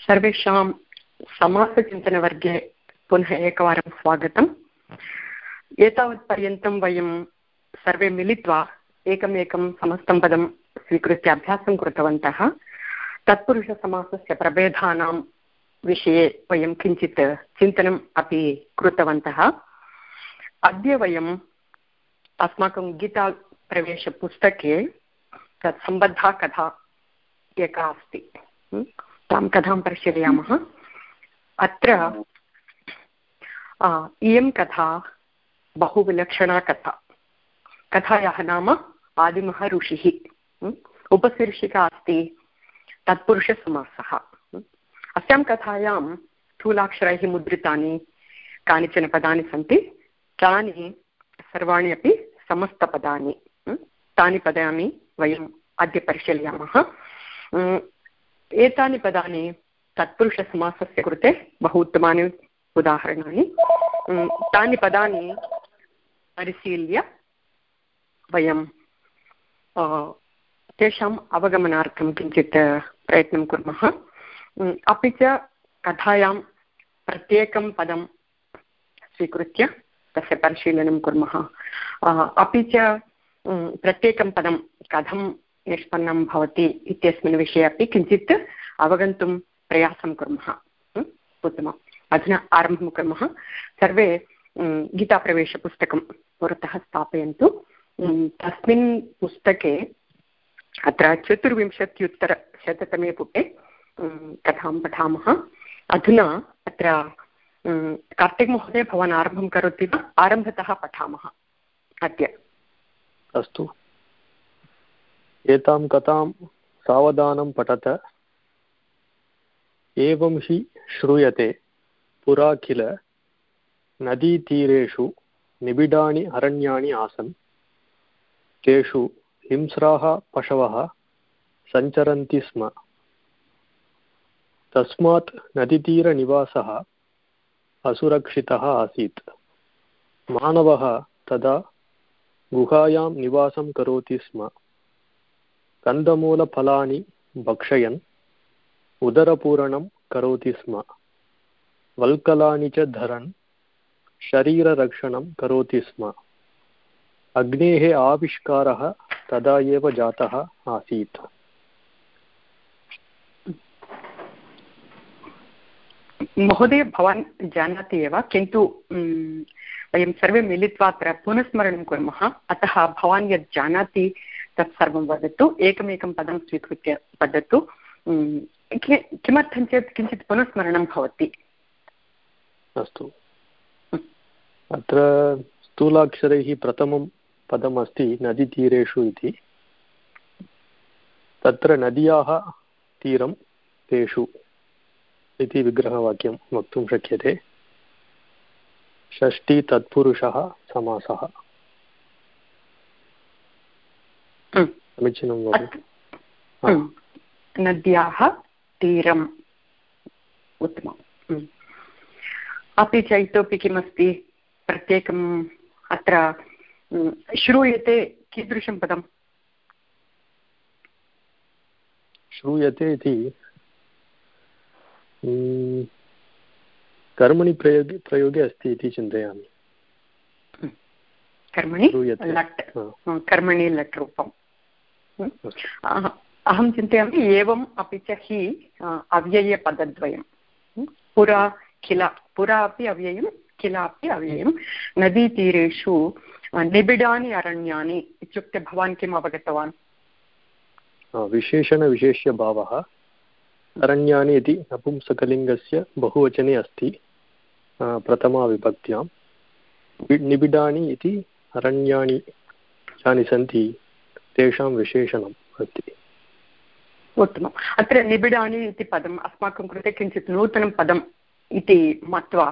सर्वेषां समासचिन्तनवर्गे पुनः एकवारं स्वागतम्. एतावत्पर्यन्तं वयं सर्वे मिलित्वा एकम् एकं समस्तं पदं स्वीकृत्य अभ्यासं कृतवन्तः. तत्पुरुषसमासस्य प्रभेदानां विषये वयं किञ्चित् चिन्तनम् अपि कृतवन्तः. अद्य वयम् अस्माकं गीताप्रवेशपुस्तके तत् कथा एका अस्ति। तां कथां परिशीलयामः अत्र इयं कथा बहु विलक्षणा कथा। कथायाः नाम आदिमः ऋषिः उपशीर्षिका अस्ति तत्पुरुषसमासः। अस्यां कथायां स्थूलाक्षरैः मुद्रितानि कानिचन पदानि सन्ति। तानि सर्वाणि अपि समस्तपदानि। तानि पदानि वयम् अद्य परिशीलयामः। एतानि पदानि तत्पुरुषसमासस्य कृते बहु उत्तमानि उदाहरणानि। तानि पदानि परिशील्य वयं तेषाम् अवगमनार्थं किञ्चित् प्रयत्नं कुर्मः। अपि च कथायां प्रत्येकं पदं स्वीकृत्य तस्य परिशीलनं कुर्मः। अपि च प्रत्येकं पदं कथं निष्पन्नं भवति इत्यस्मिन् विषये अपि किञ्चित् अवगन्तुं प्रयासं कुर्मः। उत्तमम्। अधुना आरम्भं कुर्मः। सर्वे गीताप्रवेशपुस्तकं पुरतः स्थापयन्तु। तस्मिन् पुस्तके अत्र चतुर्विंशत्युत्तरशततमे पुटे कथां पठामः। अधुना अत्र कार्तिक्महोदय भवान् आरम्भं करोति वा? आरम्भतः पठामः। अद्य। अस्तु। एतां कथां सावधानं पठत। एवं हि श्रूयते पुरा किल नदीतीरेषु निबिडानि अरण्यानि आसन्। तेषु हिंस्राः पशवः सञ्चरन्ति स्म। तस्मात् नदीतीरनिवासः असुरक्षितः आसीत्। मानवः तदा गुहायां निवासं करोति स्म। कन्दमूलफलानि भक्षयन् उदरपूरणं करोति स्म। वल्कलानि च धरन्, शरीररक्षणं करोति स्म। अग्नेः आविष्कारः तदा एव जातः आसीत्। महोदय, भवान् जानाति एव, किन्तु वयं सर्वे मिलित्वा अत्र पुनस्मरणं कुर्मः। अतः भवान् यत् जानाति तत् सर्वं वदतु, एकमेकं पदं स्वीकृत्य वदतु किमर्थं चेत् किञ्चित् पुनस्मरणं भवति? अस्तु। अत्र स्थूलाक्षरैः प्रथमं पदमस्ति नदीतीरेषु इति। तत्र नद्याः तीरं तेषु इति विग्रहवाक्यं वक्तुं शक्यते। षष्ठी तत्पुरुषः समासः। समीचीनं वदतु। नद्याः तीरम् उत्तमम्। अपि च इतोपि किमस्ति? प्रत्येकम् अत्र श्रूयते कीदृशं पदं श्रूयते इति कर्मणि प्रयोगे प्रयोगे अस्ति इति चिन्तयामि। कर्मणि लट्। कर्मणि लट् रूपम्। अहं चिन्तयामि, एवम् अपि च हि अव्ययपदद्वयं पुरा किल पुरा अपि अव्ययं किल अपि अव्ययं। नदीतीरेषु निबिडानि अरण्यानि इत्युक्ते भवान् किम् अवगतवान्? विशेषणविशेष्यभावः। अरण्यानि इति नपुंसकलिङ्गस्य बहुवचने अस्ति प्रथमाविभक्त्यां निबिडानि इति अरण्यानि यानि सन्ति तेषां विशेषणम् अस्ति। उत्तमम्। अत्र निबिडानि इति पदम् अस्माकं कृते किञ्चित् नूतनं पदम् इति मत्वा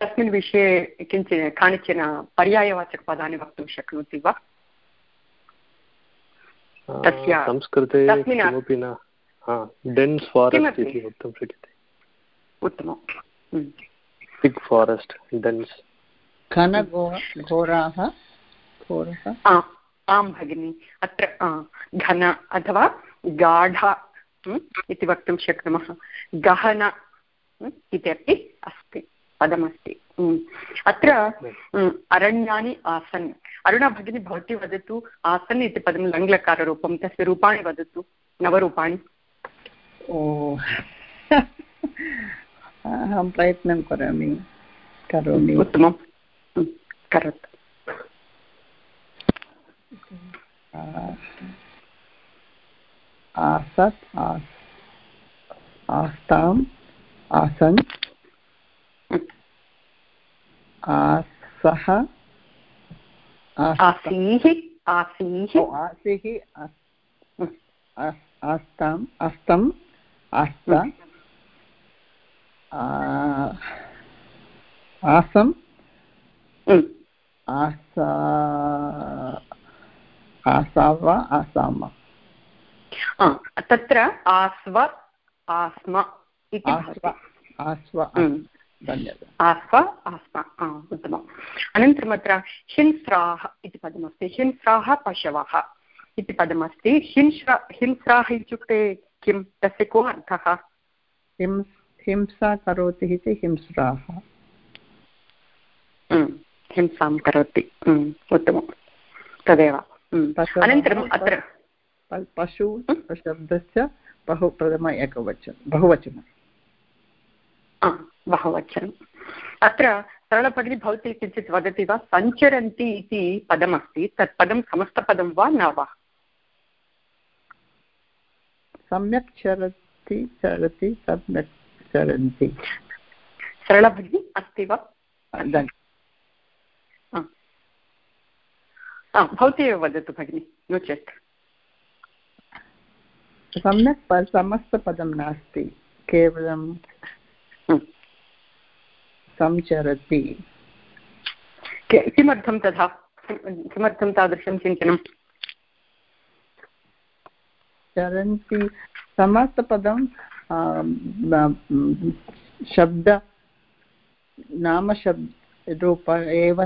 तस्मिन् विषये किञ्चित् कानिचन पर्यायवाचकपदानि वक्तुं शक्नोति वा? तस्य संस्कृते किमपि न। डेन्स् फारेस्ट् इति वक्तुं शक्यते। उत्तमं बिग् फारेस्ट् डेन्स् घनघोराः आं भगिनि अत्र घन अथवा गाढ इति वक्तुं शक्नुमः। गहन इति अपि अस्ति पदमस्ति। अत्र अरण्यानि आसन्। अरुणा भगिनी भवती वदतु आसन् इति पदं लङ्लकाररूपं तस्य रूपाणि वदतु नवरूपाणि। ओ अहं प्रयत्नं करोमि करोमि। उत्तमं करोतु। आसत् आस्ताम् आसन् आसः आसीः आसीः आसीः आस्ताम् अस्तम् आस्त। आसम् आसा आसाव आसाम। तत्र आस्व आस्म इति आस्व आस्म उत्तमम्। अनन्तरम् अत्र हिंस्राः इति पदमस्ति। हिंस्राः पशवः इति पदमस्ति। हिंस्रा हिंस्राः इत्युक्ते किं? तस्य को अर्थः? हिंसा करोति इति हिंस्राः। हिंसां करोति। उत्तमं तदेव। अनन्तरम् अत्र पशु शब्दस्य बहु प्रथम एकवचनं बहुवचनं। बहुवचनम् अत्र सरलभगिनी भवती किञ्चित् वदति वा? सञ्चरन्ति इति पदमस्ति। तत् पदं समस्तपदं वा न वा? सम्यक् चरति चरति सम्यक् चरन्ति। सरलभगिनी अस्ति वा? भवती एव वदतु भगिनि नो चेत्. सम्यक् समस्तपदं नास्ति केवलं संचरति। किमर्थं तथा? किमर्थं तादृशं चिन्तनं चरन्ति समस्तपदं शब्द नामशब्द रूप एव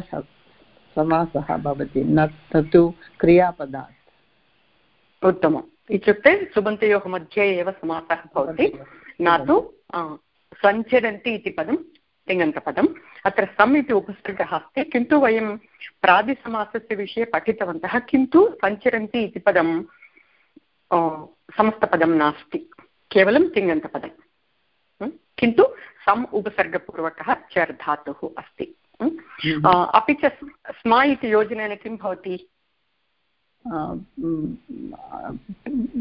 समासः भवति। न तु क्रियापदात् उत्तमम्। इत्युक्ते सुबन्तयोः मध्ये एव समासः भवति। न तु सञ्चरन्ति इति पदं तिङन्तपदम् अत्र सम् इति उपसर्गः अस्ति। किन्तु वयं प्रादिसमासस्य विषये पठितवन्तः, किन्तु सञ्चरन्ति इति पदं समस्तपदं नास्ति। केवलं तिङन्तपदं किन्तु सम् उपसर्गपूर्वकः चर् धातुः अस्ति। अपि च स्म इति योजनेन किं भवति?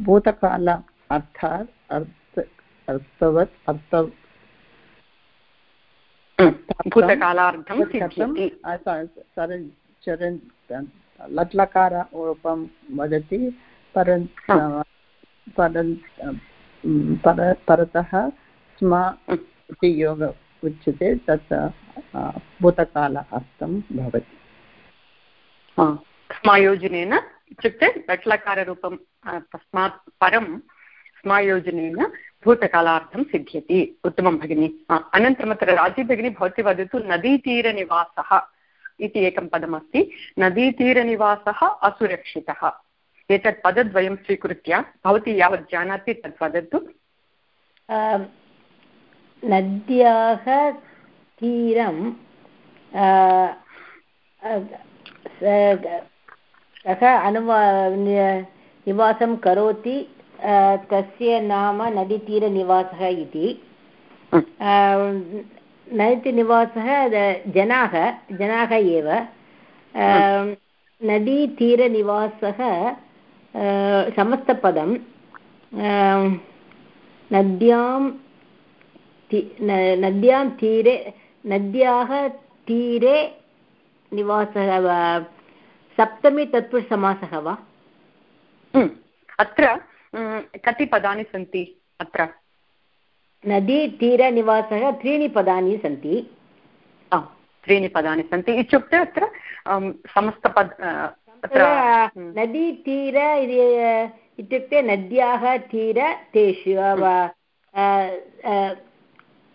भूतकाल अर्थात् अर्थ अर्थवत् अर्थ भूतकालार्थं चरन् लट्लकाररूपं वदति परन् परन् परतः स्म इति योग उच्यते तत् भूतकाल अर्थं भवति। स्मायोजनेन इत्युक्ते लट्लकाररूपं तस्मात् परं स्मायोजनेन भूतकालार्थं सिद्ध्यति उत्तमं भगिनि। अनन्तरम् अत्र राज़ी भगिनी भवती वदतु नदीतीरनिवासः इति एकं पदमस्ति। नदीतीरनिवासः असुरक्षितः। एतत् पदद्वयं स्वीकृत्य भवती यावत् जानाति तत् वदतु। नद्याः तीरं कः अनुवा निवासं करोति तस्य नाम नदीतीरनिवासः इति। नदीतीरनिवासः जनाः जनाः एव। नदीतीरनिवासः समस्तपदं नद्यां नद्यां तीरे नद्याः तीरे निवासः सप्तमी तत्पुरुषसमासः वा? अत्र कति पदानि सन्ति अत्र? नदीतीरनिवासः त्रीणि पदानि सन्ति। त्रीणि पदानि सन्ति। इत्युक्ते अत्र समस्तपद नदीतीर इत्युक्ते नद्याः तीर तेषु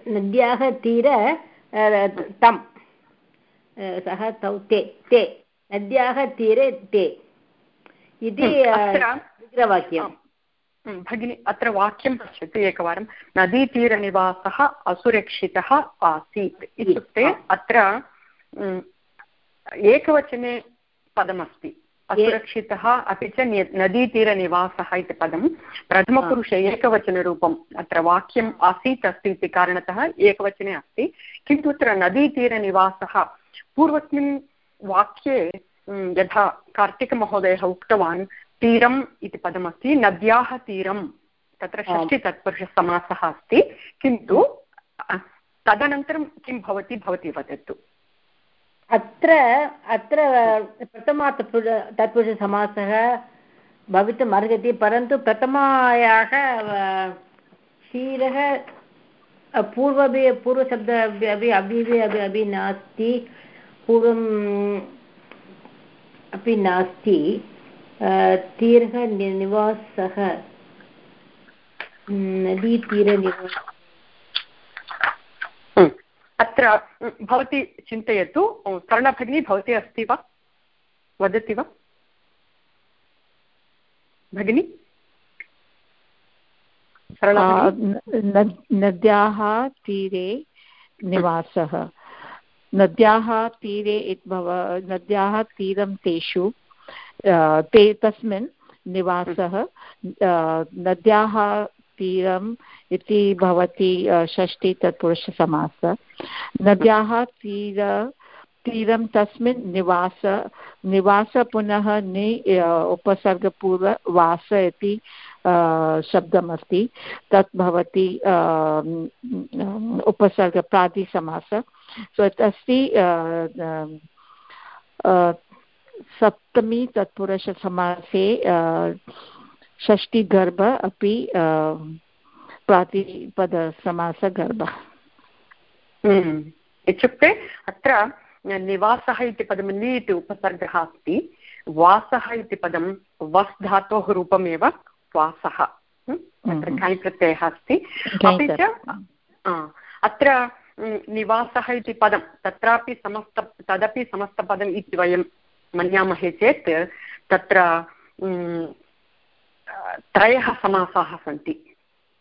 नद्याः तीर तं सः तौ ते ते नद्याः तीरे ते इति विग्रहवाक्यम् भगिनि अत्र वाक्यं पश्यतु एकवारं नदीतीरनिवासः असुरक्षितः आसीत् इत्युक्ते अत्र एकवचने पदमस्ति असुरक्षितः अपि च नदीतीरनिवासः इति पदं प्रथमपुरुषे एकवचनरूपम् अत्र वाक्यम् आसीत् अस्ति इति कारणतः एकवचने अस्ति। किन्तु अत्र नदीतीरनिवासः पूर्वस्मिन् वाक्ये यथा कार्तिकमहोदयः उक्तवान् तीरम् इति पदमस्ति नद्याः तीरं तत्र षष्टितत्पुरुषसमासः अस्ति। किन्तु तदनन्तरं किं भवति भवती वदतु। अत्र अत्र प्रथमा तत्पुरुषसमासः भवितुम् अर्हति परन्तु प्रथमायाः क्षीरः पूर्वभि पूर्वशब्द अपि अभि अपि नास्ति पूर्वम् अपि नास्ति तीरः निवासः नदीतीरनिवासः अत्र भवती चिन्तयतु स्वर्णभगिनी भवती अस्ति वा? वदति वा? भगिनि? नद्याः तीरे निवासः। नद्याः तीरे भव, नद्याः तीरं तेषु ते, तस्मिन् निवासः। नद्याः तीरम् इति भवति षष्टि तत्पुरुषसमास। नद्याः तीर, तीरं तस्मिन् निवास निवास पुनः नि उपसर्गपूर्व वास इति शब्दमस्ति। तत् भवति उपसर्गप्रातिसमास। सो अस्ति सप्तमी तत्पुरुषसमासे षष्टिगर्भ अपि प्रातिपदसमासगर्भ। हम्म। इत्युक्ते अत्र निवासः इति पदं नि इति उपसर्गः अस्ति। वासः इति पदं वस् धातोः रूपमेव वासः। हम्म। अत्र घञ् हम्म। प्रत्ययः अस्ति। अपि च अत्र निवासः इति पदं तत्रापि समस्त तदपि समस्तपदम् इति वयं मन्यामहे चेत् तत्र त्रयः समासाः सन्ति।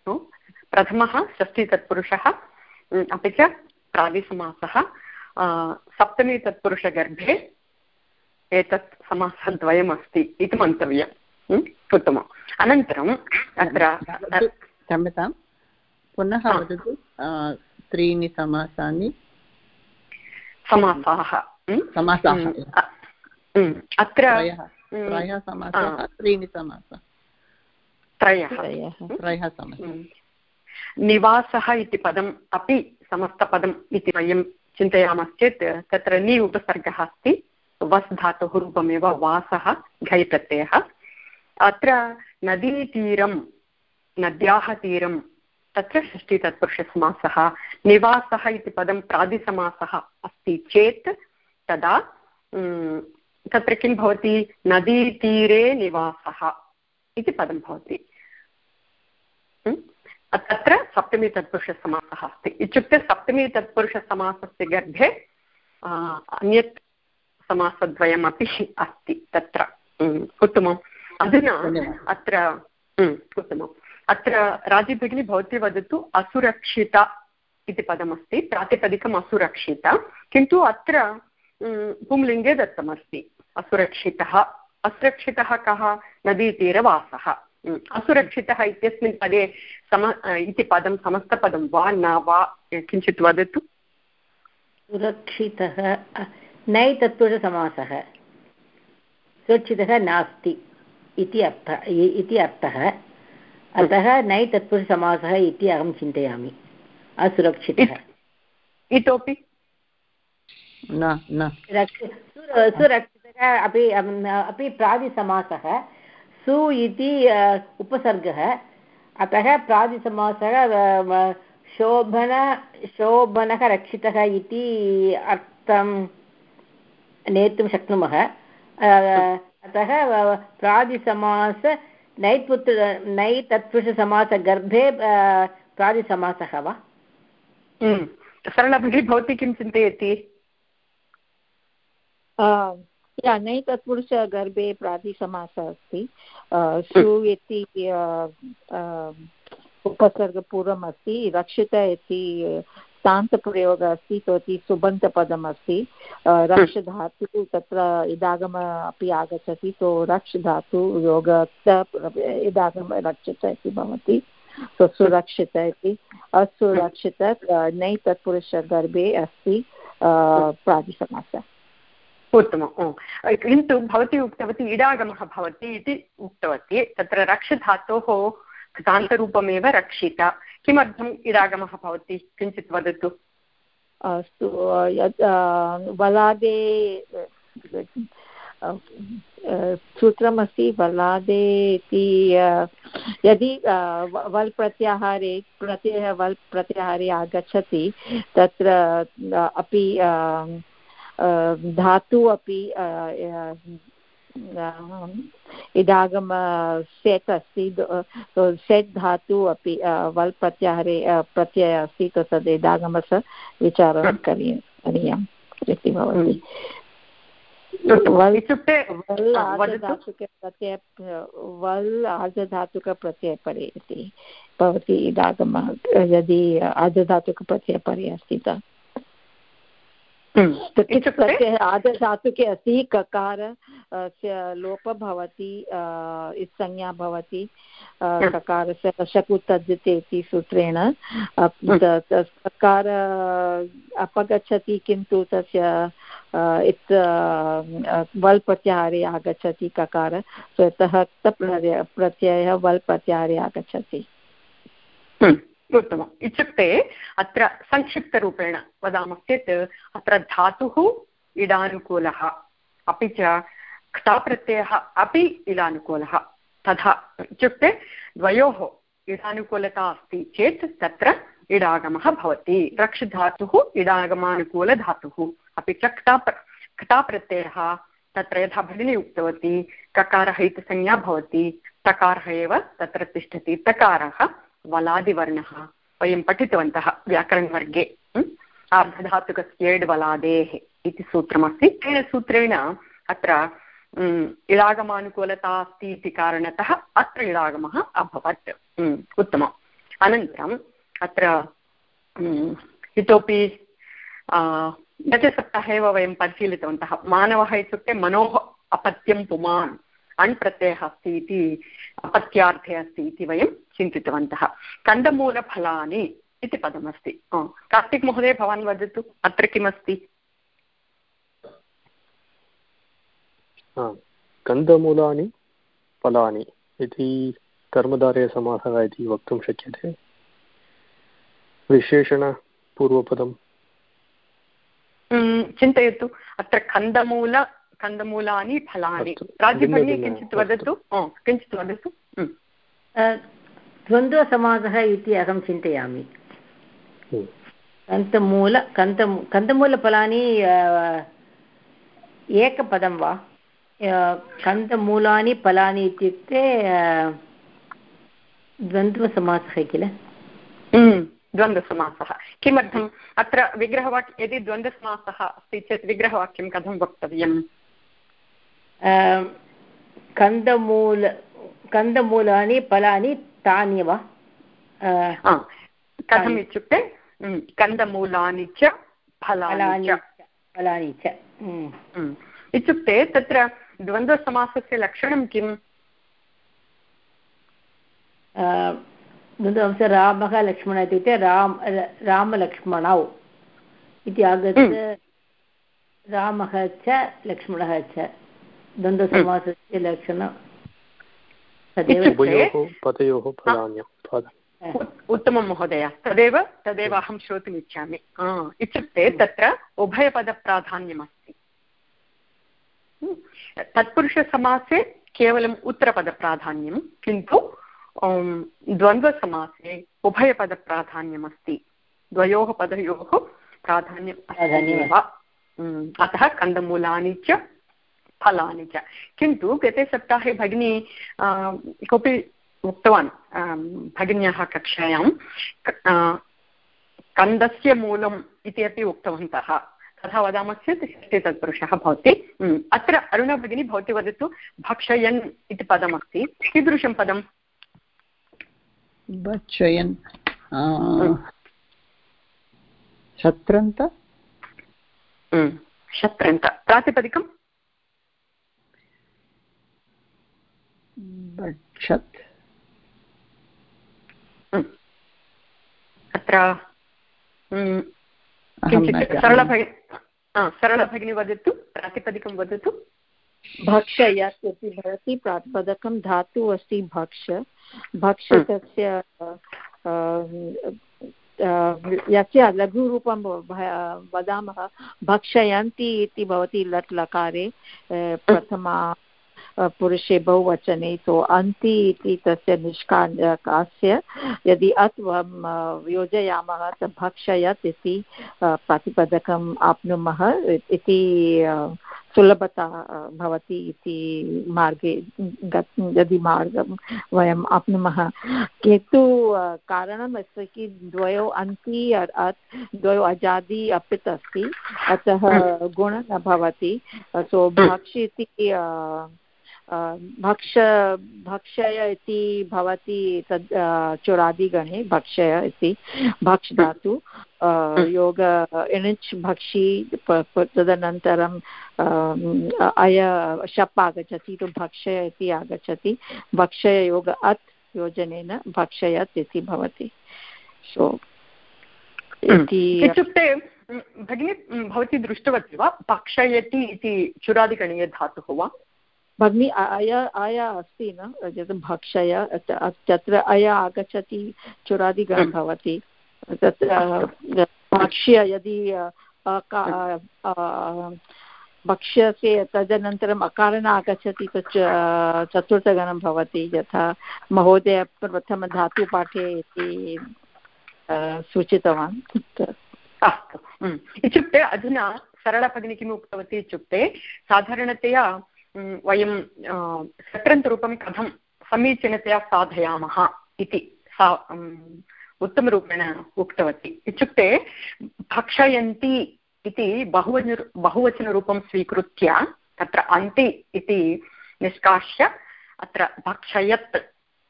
प्रथमः षष्टितत्पुरुषः अपि च प्रादिसमासः सप्तमी तत्पुरुषगर्भे एतत् समासद्वयम् अस्ति इति मन्तव्यम् उत्तमम्। अनन्तरम् अत्र क्षम्यतां। पुनः वदतु त्रीणि समासानि। समासाः समासाः अत्र त्रयः समासाः त्रीणि समासाः। त्रयः त्रयः समस्या। निवासः इति पदम् अपि समस्तपदम् इति वयं चिन्तयामश्चेत् तत्र नि उपसर्गः अस्ति। वस् धातुः रूपमेव वासः घै प्रत्ययः। अत्र नदीतीरं नद्याः तीरं तत्र षष्टितत्पुरुषसमासः निवासः इति पदं प्रादिसमासः अस्ति चेत् तदा तत्र किं भवति? नदीतीरे निवासः इति पदं भवति। तत्र सप्तमी तत्पुरुषसमासः अस्ति। इत्युक्ते सप्तमी तत्पुरुषसमासस्य गर्भे अन्यत् समासद्वयमपि अस्ति तत्र। उत्तमम्। अधुना अत्र उत्तमम्। अत्र राज़ी भगिनी भवती वदतु असुरक्षित इति पदमस्ति प्रातिपदिकम् असुरक्षित। किन्तु अत्र पुंलिङ्गे दत्तमस्ति असुरक्षितः। असुरक्षितः कः? नदीतीरवासः। असुरक्षितः इत्यस्मिन् पदे सम इति पदं समस्तपदं वा न वा किञ्चित् वदतु? सुरक्षितः नै तत्पुरुषसमासः सुरक्षितः नास्ति इति अर्थः इति अर्थः। अतः नै तत्पुरुषसमासः इति अहं चिन्तयामि। असुरक्षितः। इतोपि? न न। सुरक्षितः अपि अपि प्रादिसमासः सु इति उपसर्गः। अतः प्रादिसमासः शोभन शोभनः रक्षितः इति अर्थं नेतुं शक्नुमः। अतः प्रादिसमास नैत्पुत्र नै तत्पुरुषसमासगर्भे प्रादिसमासः वा? सरला भगिनी भवती किं चिन्तयति? या नै तत्पुरुषगर्भे प्रातिसमासः अस्ति। सु इति उपसर्गपूर्वम् अस्ति रक्षित इति तान्तप्रयोगः अस्ति इतोपि सुबन्तपदम् अस्ति। रक्ष धातुः तत्र इदागम अपि आगच्छति तो रक्ष धातु योगस्त इदागम रक्षित इति भवति। तो सुरक्षित इति। असुरक्षित नै तत्पुरुषगर्भे अस्ति प्रातिसमासः। उत्तमं किन्तु भवती उक्तवती इडागमः भवति इति उक्तवती। तत्र रक्षधातोः कृतान्तरूपमेव रक्षिता। किमर्थम् इडागमः भवति? किञ्चित् वदतु। अस्तु यत् बलादे सूत्रमस्ति, बलादे इति यदि वल् प्रत्याहारे प्रत्ययः वल् प्रत्याहारे आगच्छति, तत्र अपि धातु अपि इदागम सेट् अस्ति सेट् धातु अपि वल् प्रत्याहारे प्रत्ययः अस्ति तद् इदागमस्य विचारः करणीयम् इति भवति। इत्युक्ते वल् आर्धधातुकप्रत्यय वल् आर्धधातुकप्रत्ययपरे इति भवति इदागमः यदि आर्धधातुकप्रत्ययपरे अस्ति तत् प्रत्ययः आदधातुके अस्ति ककार लोप भवति संज्ञा भवति ककारस्य शकु तद्यते इति सूत्रेण ककार अपगच्छति किन्तु तस्य इत् वल् प्रत्याहारे आगच्छति ककार यतः प्रत्ययः वल् प्रत्याहारे आगच्छति। उत्तमम्। इत्युक्ते अत्र संक्षिप्तरूपेण वदामश्चेत् अत्र धातुः इडानुकूलः, अपि च क्ताप्रत्ययः अपि इडानुकूलः। तथा इत्युक्ते द्वयोः इडानुकूलता अस्ति चेत् तत्र इडागमः भवति। रक्ष धातुः इडागमानुकूलधातुः, अपि च क्ता क्ताप्रत्ययः तत्र यथा भगिनी उक्तवती, ककारः इति संज्ञा भवति, तकारः एव तत्र तिष्ठति। तकारः वलादिवर्णः, वयं पठितवन्तः व्याकरणवर्गे आर्धधातुकस्येड् वलादेः इति सूत्रमस्ति। तेन सूत्रेण अत्र इडागमानुकूलता अस्ति इति कारणतः अत्र इडागमः अभवत्। उत्तमम्। अनन्तरम् अत्र इतोपि गतसप्ताहे एव वयं परिशीलितवन्तः, मानवः इत्युक्ते मनोः अपत्यं पुमान् अण् प्रत्ययः अस्ति इति, अपत्यार्थे अस्ति इति वयं चिन्तितवन्तः कन्दमूलफलानि इति पदमस्ति। कार्तिक् महोदय भवान् वदतु अत्र किमस्ति? कन्दमूलानि फलानि इति कर्मधारयसमासः इति वक्तुं शक्यते। विशेषणपूर्वपदं चिन्तयतु। अत्र कन्दमूल कन्दमूलानि फलानि। राज्यभगिनी किञ्चित् वदतु। किञ्चित् वदतु। द्वन्द्वसमासः इति अहं चिन्तयामि। कन्तमूल कन्त कन्दमूलफलानि एकपदं वा? कन्दमूलानि फलानि इत्युक्ते द्वन्द्वसमासः किल? द्वन्द्वसमासः किमर्थम्? अत्र विग्रहवाक्य यदि द्वन्द्वसमासः अस्ति चेत् विग्रहवाक्यं कथं वक्तव्यम्? कन्दमूल कन्दमूलानि फलानि तानि वा कथम् इत्युक्ते कन्दमूलानि च फलानि फलानि च। इत्युक्ते तत्र द्वन्द्वसमासस्य लक्षणं किम्? द्वन्द्वंश रामः लक्ष्मणः इत्युक्ते राम रामलक्ष्मणौ इति आगत्य रामः च लक्ष्मणः च। द्वन्द्वसमासस्य लक्षणं उत्तमं महोदय तदेव तदेव अहं श्रोतुम् इच्छामि। इत्युक्ते तत्र उभयपदप्राधान्यमस्ति। तत्पुरुषसमासे केवलम् उत्तरपदप्राधान्यं किन्तु द्वन्द्वसमासे उभयपदप्राधान्यमस्ति। द्वयोः पदयोः प्राधान्यम् अतः कन्दमूलानि च फलानि च। किन्तु गते सप्ताहे भगिनी कोऽपि उक्तवान् भगिन्याः कक्षायां कन्दस्य मूलम् इति अपि उक्तवन्तः। तथा वदामः चेत् षष्ठी तत्पुरुषः भवति। अत्र अरुणा भगिनी भवती वदतु भक्षयन् इति पदमस्ति। कीदृशं पदं? भक्षयन् शत्रन्त? शत्रन्त। प्रातिपदिकं भक्षत् अत्र सरलभगिनी वदतु प्रातिपदिकं वदतु भक्षयत् इति भवति प्रातिपदकं धातुः अस्ति भक्ष भक्ष तस्य यस्य लघुरूपं वदामः भक्षयन्ति इति भवति लट् लकारे प्रथमा पुरुषे बहुवचने सो अन्ति इति तस्य निष्कास्य यदि अत् योजयामः त भक्षयत् इति प्रातिपदकम् आप्नुमः इति सुलभता भवति इति मार्गे यदि मार्गं वयम् आप्नुमः। किन्तु कारणम् अस्ति कि द्वयो अन्ति द्वयो अजादि अपित् अस्ति अतः गुणः न भवति। सो भक्ष इति भक्ष, भक्षय इति भवति तद् चुरादिगणे, भक्षय इति, भक्ष धातु योग, इणिच्, भक्षी तदनन्तरं अय, शप् आगच्छति, तु भक्षय इति आगच्छति, भक्षय योग अत् योजनेन भक्षयत् इति भवति। सो इति इत्युक्ते, भगिनी, भवती दृष्टवती वा? भक्षयति इति चुरादिगणीयधातुः वा? भगिनी अय अय अस्ति न? भक्षय तत्र अय आगच्छति चुरादिगणं भवति। तत्र भक्ष्य यदि भक्ष्यसे तदनन्तरम् अकारण आगच्छति तत् चतुर्थगणं भवति यथा महोदय प्रथमधातुपाठे इति सूचितवान्। अस्तु। इत्युक्ते अधुना सरलभगिनी किम् उक्तवती इत्युक्ते साधारणतया वयं सत्रन्तरूपं कथं समीचीनतया साधयामः इति सा उत्तमरूपेण उक्तवती। इत्युक्ते, भक्षयन्ति इति बहुवचन, बहुवचनरूपं स्वीकृत्य तत्र अन्ति इति निष्कास्य, अत्र भक्षयत्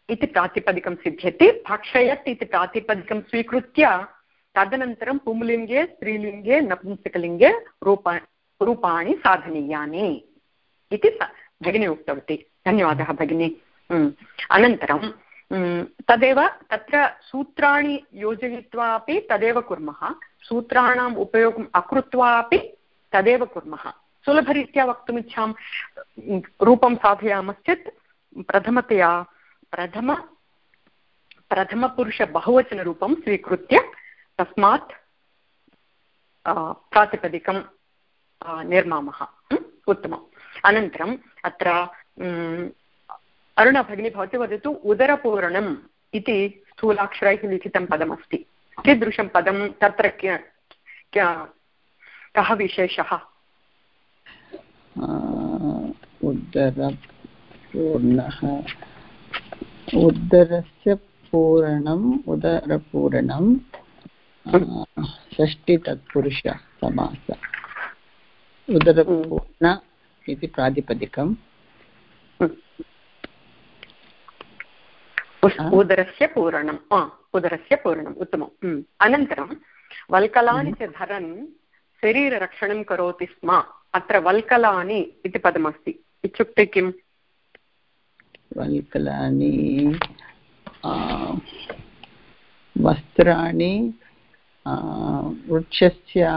इति प्रातिपदिकं सिद्ध्यति। भक्षयत् इति प्रातिपदिकं स्वीकृत्य तदनन्तरं पुंलिङ्गे, स्त्रीलिङ्गे, नपुंसकलिङ्गे रूप, रूपाणि साधनीयानि। इति भगिनी उक्तवती। धन्यवादः भगिनी। अनन्तरं तदेव तत्र सूत्राणि योजयित्वा अपि तदेव कुर्मः। सूत्राणाम् उपयोगम् अकृत्वा अपि तदेव कुर्मः। सुलभरीत्या वक्तुमिच्छां रूपं साधयामश्चेत् प्रथमतया प्रथम प्रथमपुरुषबहुवचनरूपं स्वीकृत्य तस्मात् प्रातिपदिकं निर्मामः। उत्तमम्। अनन्तरम् अत्र अरुणा भगिनी भवती वदतु, उदरपूरणम् इति स्थूलाक्षरैः लिखितं पदमस्ति। कीदृशं पदं, तत्र कः विशेषः? उदरपूर्णः, उदरस्य पूरणम् उदरपूरणं षष्टितत्पुरुष उदरपूर्ण इति प्रातिपदिकम् उदरस्य पूरणम् उदरस्य पूरणम् उत्तमम् अनन्तरं वल्कलानि च धरन् शरीररक्षणं करोति स्म अत्र वल्कलानि इति पदमस्ति इत्युक्ते किम् वल्कलानि वस्त्राणि वृक्षस्य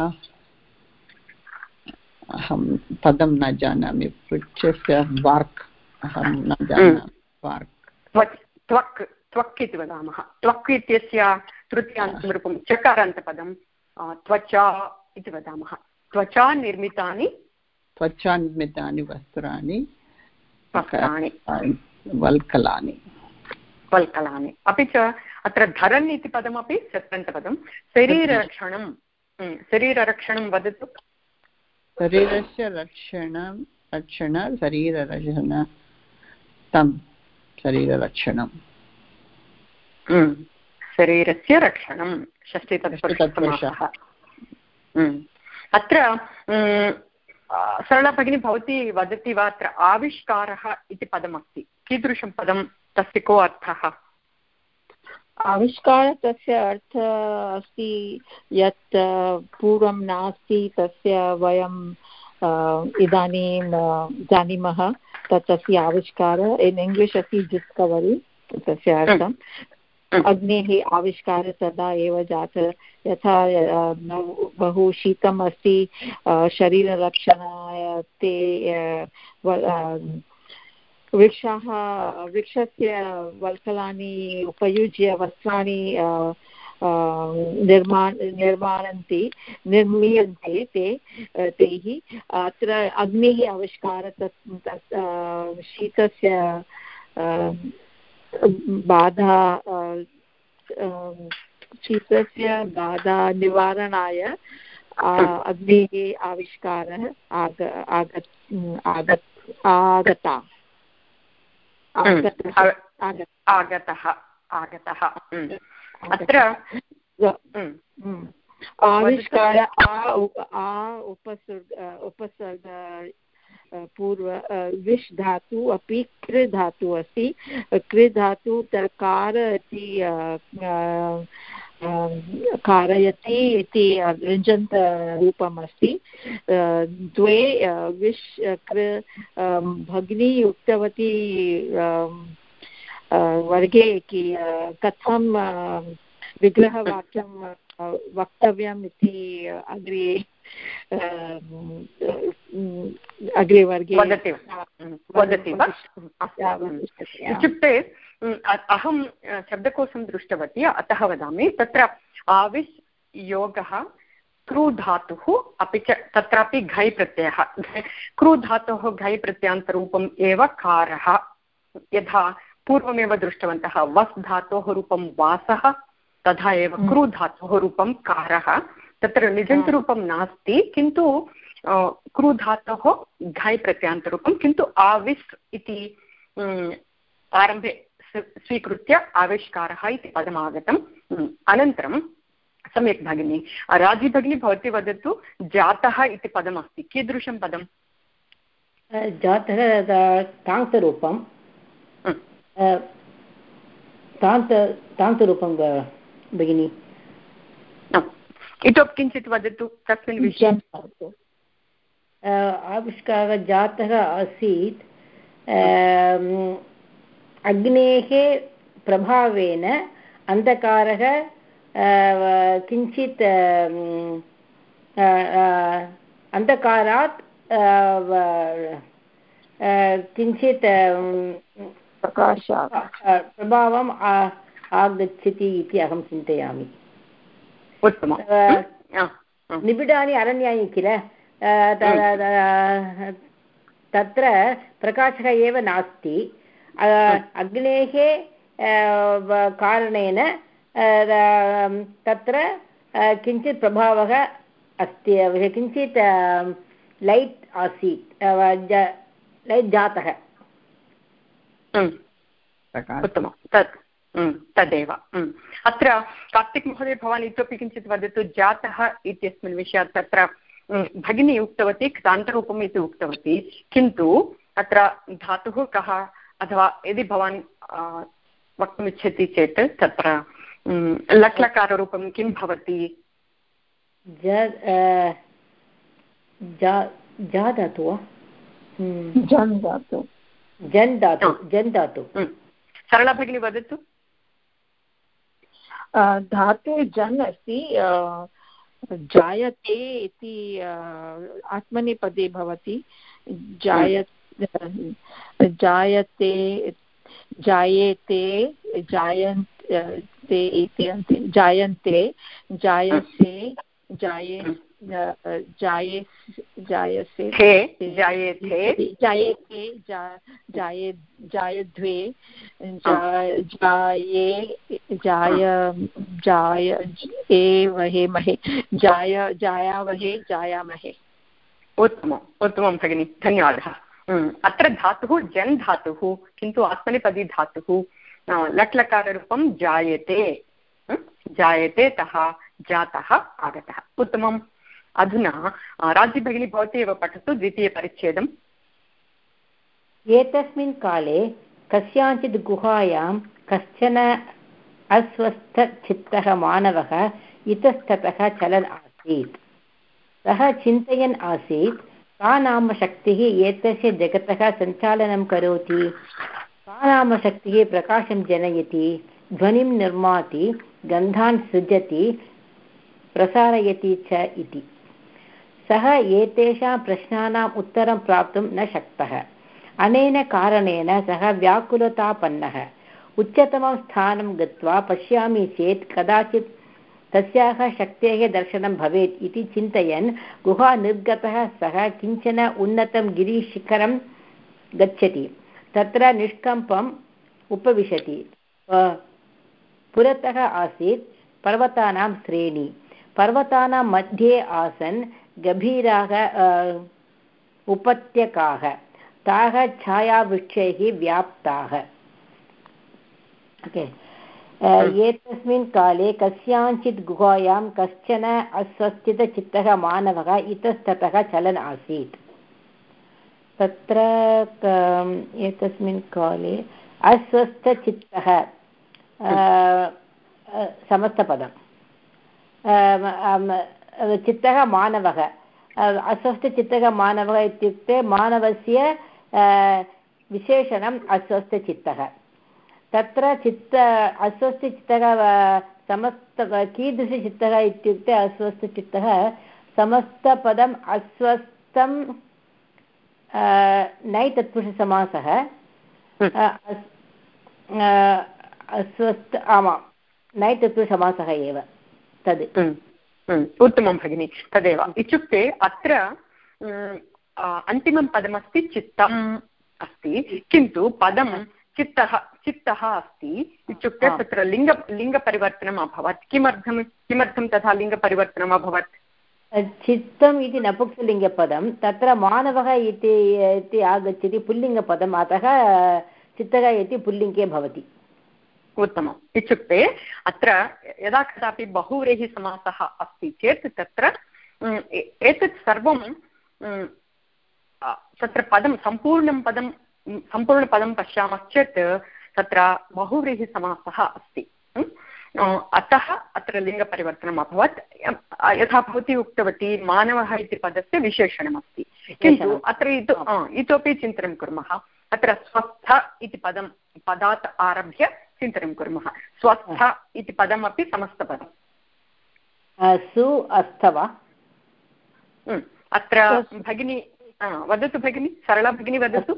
अहं पदं न जानामि वृक्षस्य वार्क् अहं न जानामि वार्क्। त्वक् त्वक् इति वदामः। त्वक् इत्यस्य तृतीयान्तरूपं चकारान्तपदं त्वचा इति वदामः। त्वचा निर्मितानि? त्वचा निर्मितानि वस्त्राणि वस्त्राणि। वल्कलानि। वल्कलानि। अपि च अत्र धरन् इति पदमपि चत्रन्तपदं शरीररक्षणं शरीररक्षणं वदतु। शरीरस्य रक्षणं रक्षण शरीररक्षण तं शरीररक्षणं शरीरस्य रक्षणं षष्टितत्पुरुषः। अत्र सरला भगिनी भवती वदति वा अत्र आविष्कारः इति पदमस्ति। कीदृशं पदं तस्य को अर्थः? आविष्कार तस्य अर्थः अस्ति यत् पूर्वं नास्ति तस्य वयं इदानीं जानीमः तत् तस्य आविष्कारः इन् इङ्ग्लिश् अस्ति डिस्कवरि तस्य अर्थं अग्नेः आविष्कारः तदा एव जातः यथा बहु शीतम् अस्ति शरीररक्षणाय ते वृक्षाः, वृक्षस्य वल्कलानि, उपयुज्य वस्त्राणि निर्मा, निर्माणन्ति, निर्मीयन्ते ते तैः। अत्र अग्नेः आविष्कारः शीतस्य बाधा शीतस्य बाधा निवारणाय अग्नेः आविष्कारः आग आगत् आगत्। आगता आगतः। अत्र आविष्कार आ उपसर्ग उपसर्ग पूर्व विश् धातु अपि कृ धातु अस्ति। कृ धातु तर्कार इति कारयति इति लृञ्जन्तरूपम् अस्ति द्वे विश् कृ भगिनी उक्तवती वर्गे कि कथं विग्रहवाक्यं वक्तव्यम् इति अग्रे अग्रे वर्गे वदति वदति वा इत्युक्ते अहं शब्दकोशं दृष्टवती अतः वदामि। तत्र आविस् योगः क्रूधातुः अपि च तत्रापि घै प्रत्ययः। क्रूधातोः घै प्रत्ययान्तरूपम् एव कारः। यथा पूर्वमेव दृष्टवन्तः वस् धातोः रूपं वासः तथा एव क्रूधातोः रूपं कारः। तत्र निजन्तरूपं नास्ति किन्तु क्रूधातोः घै प्रत्यान्तरूपं किन्तु आविस् इति आरम्भे स्वीकृत्य आविष्कारः इति पदमागतम्। अनन्तरं सम्यक् भगिनी राज़ी भगिनी भवती वदतु जातः इति पदमस्ति कीदृशं पदं जातः तान्तरूपं तान्त तान्तरूपं भगिनी। इतोपि किञ्चित् वदतु तस्मिन् विषये। आविष्कारः जातः आसीत् अग्नेः प्रभावेन अन्धकारः किञ्चित् अन्धकारात् किञ्चित् प्रभावम् आगच्छति इति अहं चिन्तयामि। निबिडानि अरण्यानि किल तत्र प्रकाशः एव नास्ति अग्नेः कारणेन तत्र किञ्चित् प्रभावः अस्ति किञ्चित् लैट् आसीत् लैट् जातः उत्तमं तत् तदेव अत्र कार्तिक् महोदय भवान् इतोपि किञ्चित् वदतु जातः इत्यस्मिन् विषये तत्र भगिनी उक्तवती क्तान्तरूपम् इति उक्तवती किन्तु अत्र धातुः कः अथवा यदि भवान् वक्तुमिच्छति चेत् तत्र लट्लकाररूपं किं भवति? जा धातु जन् धातु। जन् धातु जन् धातु। सरला भगिनी वदतु। धातु जन् अस्ति जायते इति आत्मनेपदे भवति। जाय जायते, जायेते जायन् ते इति जायन्ते, जायसे जाये जाये जायसे जायेते जायेते जाये जाये जाय जाय एवहे महे जाय जायावहे जायामहे। उत्तमम् उत्तमं भगिनि धन्यवादः। अत्र धातुः जन् धातुः किन्तु आत्मनेपदी धातुः लट्लकाररूपं जायते। जायते तः जातः आगतः। उत्तमम्। अधुना राज्यभगिनी भवती एव पठतु द्वितीयपरिच्छेदम्। एतस्मिन् काले कस्याञ्चित् गुहायां कश्चन अस्वस्थचित्तः मानवः इतस्ततः चलन् आसीत्। सः चिन्तयन् आसीत्, का नाम शक्तिः एतस्य जगतः सञ्चालनं करोति? का नाम शक्तिः प्रकाशं जनयति? ध्वनिं निर्माति, गन्धान् सृजति, प्रसारयति च इति। सः एतेषां प्रश्नानाम् उत्तरं प्राप्तुं न शक्तः। अनेन कारणेन सः व्याकुलतापन्नः। उच्चतमं स्थानं गत्वा पश्यामि चेत् कदाचित् तस्याः शक्तेः दर्शनं भवेत् इति चिन्तयन् गुहानिर्गतः सः किंचन उन्नतं गिरिशिखरं गच्छति। तत्र निष्कम्पम् उपविशति। पुरतः आसीत् पर्वतानां श्रेणी। पर्वतानां मध्ये आसन् गभीराः उपत्यकाः ताः छायावृक्षैः व्याप्ताः ओके एतस्मिन् काले कस्याञ्चित् गुहायां कश्चन अस्वस्थितचित्तः मानवः इतस्ततः चलन् आसीत् तत्र एतस्मिन् काले अस्वस्थचित्तः समस्तपदं चित्तः मानवः अस्वस्थचित्तः मानवः इत्युक्ते मानवस्य विशेषणम् अस्वस्थचित्तः तत्र चित्त अस्वस्थचित्तः समस्त कीदृशचित्तः इत्युक्ते अस्वस्थचित्तः समस्तपदम् अस्वस्थं नै तत्पुरुषसमासः अस्वस्थ आमां नै तत्पुरुषसमासः एव तद् उत्तमं भगिनि तदेव। इत्युक्ते अत्र अन्तिमं पदमस्ति चित्तम् अस्ति। किन्तु पदं चित्तः चित्तः अस्ति। इत्युक्ते तत्र लिङ्ग लिङ्गपरिवर्तनम् अभवत्। किमर्थं किमर्थं तथा लिङ्गपरिवर्तनम् अभवत्? चित्तम् इति नपुंसलिङ्गपदं तत्र मानवः इति आगच्छति पुल्लिङ्गपदम् अतः चित्तः इति पुल्लिङ्गे भवति। उत्तमम्। इत्युक्ते अत्र यदा कदापि बहुव्रीहि समासः अस्ति चेत् तत्र एतत् सर्वं तत्र पदं सम्पूर्णं पदं सम्पूर्णपदं पश्यामश्चेत् तत्र बहुव्रीहिसमासः अस्ति। अतः अत्र लिङ्गपरिवर्तनम् अभवत्। यथा भवती उक्तवती मानवः इति पदस्य विशेषणमस्ति। किन्तु अत्र इतो इतोपि चिन्तनं कुर्मः। अत्र स्वस्थ इति पदं पदात् आरभ्य चिन्तनं कुर्मः। स्वस्थ इति पदमपि समस्तपदम्। सु वा? अत्र भगिनी वदतु भगिनि सरला भगिनी वदतु।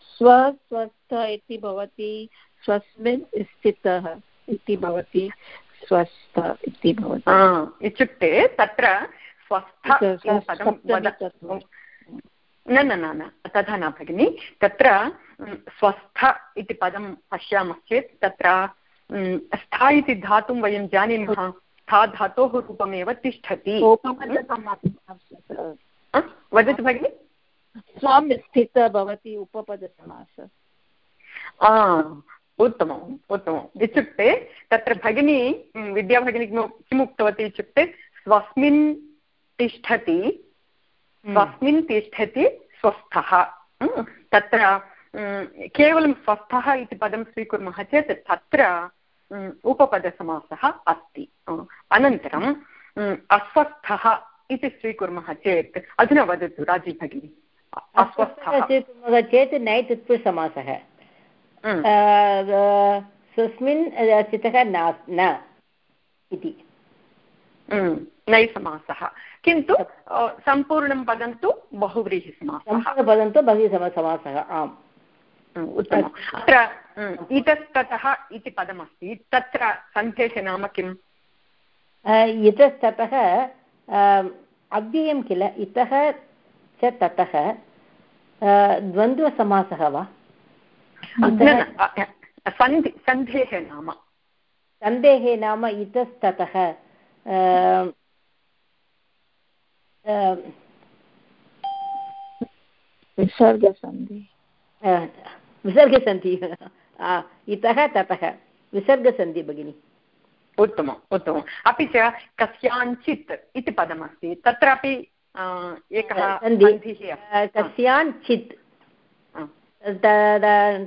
स्वस्वस्थ इति भवति स्वस्मिन् स्थितः इति भवति स्वस्थ इति भवति। इत्युक्ते तत्र स्वस्थ न न न न तथा न भगिनि। तत्र स्वस्थ इति पदं पश्यामश्चेत् तत्र स्था इति धातुं वयं जानीमः। स्था धातोः रूपमेव तिष्ठति। वदतु भगिनि। स्वां स्थित भवति उपपदसमासः। उत्तमम् उत्तमम्। इत्युक्ते तत्र भगिनी विद्याभगिनी किम् उक्तवती इत्युक्ते स्वस्मिन् तिष्ठति स्वस्मिन् तिष्ठति स्वस्थः। तत्र केवलं स्वस्थः इति पदं स्वीकुर्मः चेत् तत्र उपपदसमासः अस्ति। अनन्तरम् अस्वस्थः इति स्वीकुर्मः चेत् अधुना वदतु राज़ी भगिनी। अस्वस्थः। स्वीकुर्मः चेत् नै तत्पुरुषसमासः स्वस्मिन् स्थितः न इति। नै समासः किन्तु सम्पूर्णं पदं तु बहुव्रीहिसमासः सम्पूर्णपदं तु बहुसमासः आम्। उत्तमम्। अत्र इतस्ततः इति पदमस्ति। तत्र सन्धेः नाम किम्? इतस्ततः अव्ययं किल? इतः च ततः द्वन्द्वसमासः वा? सन्धि सन्धेः नाम। सन्धेः नाम इतस्ततः विसर्गसन्धि विसर्गसन्धि इतः ततः विसर्गसन्धि भगिनि। उत्तमम् उत्तमम्। अपि च कस्याञ्चित् इति पदमस्ति। तत्रापि एकः कस्याञ्चित्।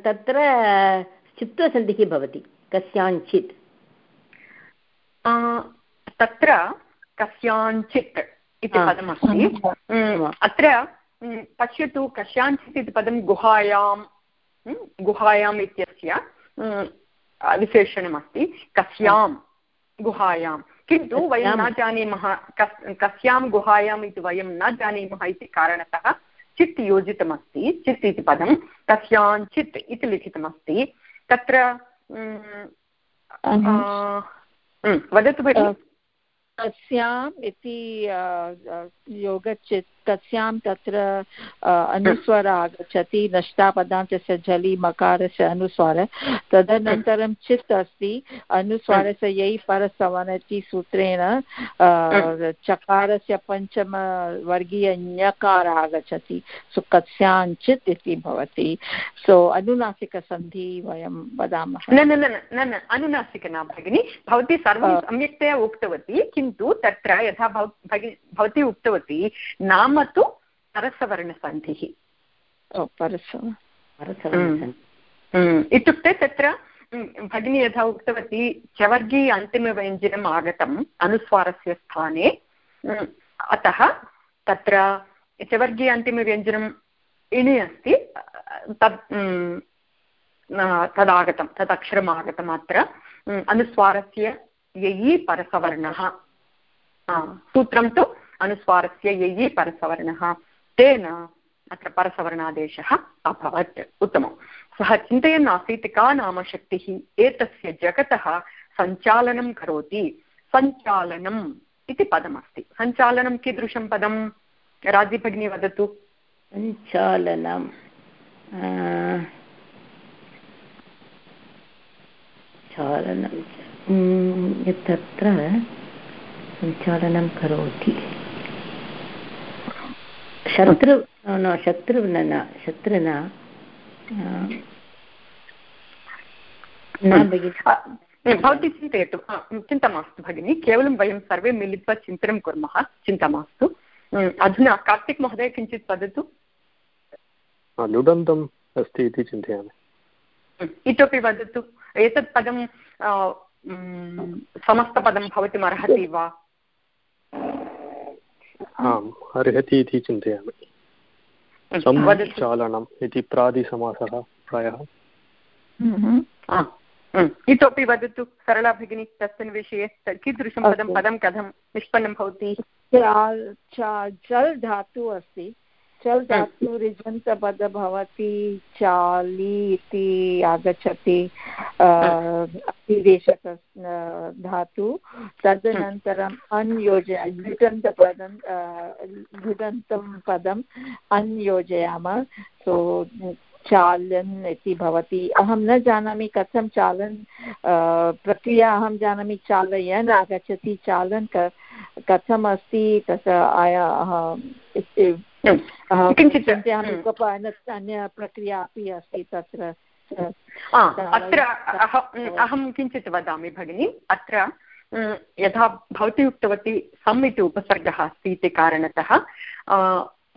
तत्र चित्वसन्धिः भवति। कस्याञ्चित्। तत्र कस्याञ्चित् इति पदमस्ति अत्र पश्यतु कस्याञ्चित् पदं गुहायां गुहायाम् इत्यस्य विशेषणमस्ति। कस्यां गुहायां। किन्तु वयं न जानीमः कस्यां गुहायाम् इति वयं न जानीमः इति कारणतः चित् योजितमस्ति। चित् इति पदं कस्याञ्चित् इति लिखितमस्ति। तत्र वदतु भगिनि। कस्याम् इति योगचित् तस्यां तत्र अनुस्वर आगच्छति नष्टापदान्तस्य झलि मकारस्य अनुस्वार। तदनन्तरं चित् अस्ति अनुस्वारस्य यै परसवनति सूत्रेण चकारस्य पञ्चमवर्गीय ञकारः आगच्छति। सो कस्याञ्चित् इति भवति। सो अनुनासिकसन्धि वयं वदामः। न न न न अनुनासिक न भगिनि। भवती सर्वं सम्यक्तया उक्तवती किन्तु तत्र यथा भवती उक्तवती नाम नाम तु परसवर्णसन्धिः। इत्युक्ते तत्र भगिनी यथा उक्तवती चवर्गी अन्तिमव्यञ्जनम् आगतम् अनुस्वारस्य स्थाने। अतः तत्र चवर्गी अन्तिमव्यञ्जनम् इणि अस्ति तद् तदागतं तदक्षरम् आगतम् अत्र। अनुस्वारस्य ययि परसवर्णः। सूत्रं तु अनुस्वारस्य ययि परसवर्णः, तेन अत्र परसवर्णादेशः अभवत्। उत्तमं सः चिन्तयन् आसीत् का नाम शक्तिः? एतस्य जगतः सञ्चालनं करोति। सञ्चालनम् इति पदमस्ति। सञ्चालनं कीदृशं पदं राजीभगिनी वदतु। सञ्चालनं चालनं तत्र सञ्चालनं करोति। शत्रु न शत्रु न शत्रु न भवती चिन्तयतु चिन्ता मास्तु भगिनि केवलं वयं सर्वे मिलित्वा चिन्तनं कुर्मः चिन्ता मास्तु अधुना कार्तिक् महोदय किञ्चित् वदतु लुडन्तम् अस्ति इति चिन्तयामि इतोपि वदतु एतत् पदं समस्तपदं भवितुमर्हति वा आम् अर्हति इति चिन्तयामि। संचालनम् इति प्रादिसमासः प्रायः। इतोपि वदतु सरला भगिनी तस्मिन् विषये कीदृशं पदं पदं कथं निष्पन्नं भवति? जल् धातु अस्ति। चल् धातु रिजन्तपद भवति चालि इति आगच्छति अतिदेशक धातु तदनन्तरम् अन् योजय लुटन्तं पदम् अन् योजयामः सो चालन् इति भवति। अहं न जानामि कथं चालन् प्रक्रिया अहं जानामि चालयन् आगच्छति चालन् कथम् अस्ति तत् आया किञ्चित् चिन्तयामि अन्यप्रक्रिया अपि अस्ति तत्र अत्र अहं किञ्चित् वदामि भगिनि अत्र यथा भवती उक्तवती सम् इति उपसर्गः अस्ति इति कारणतः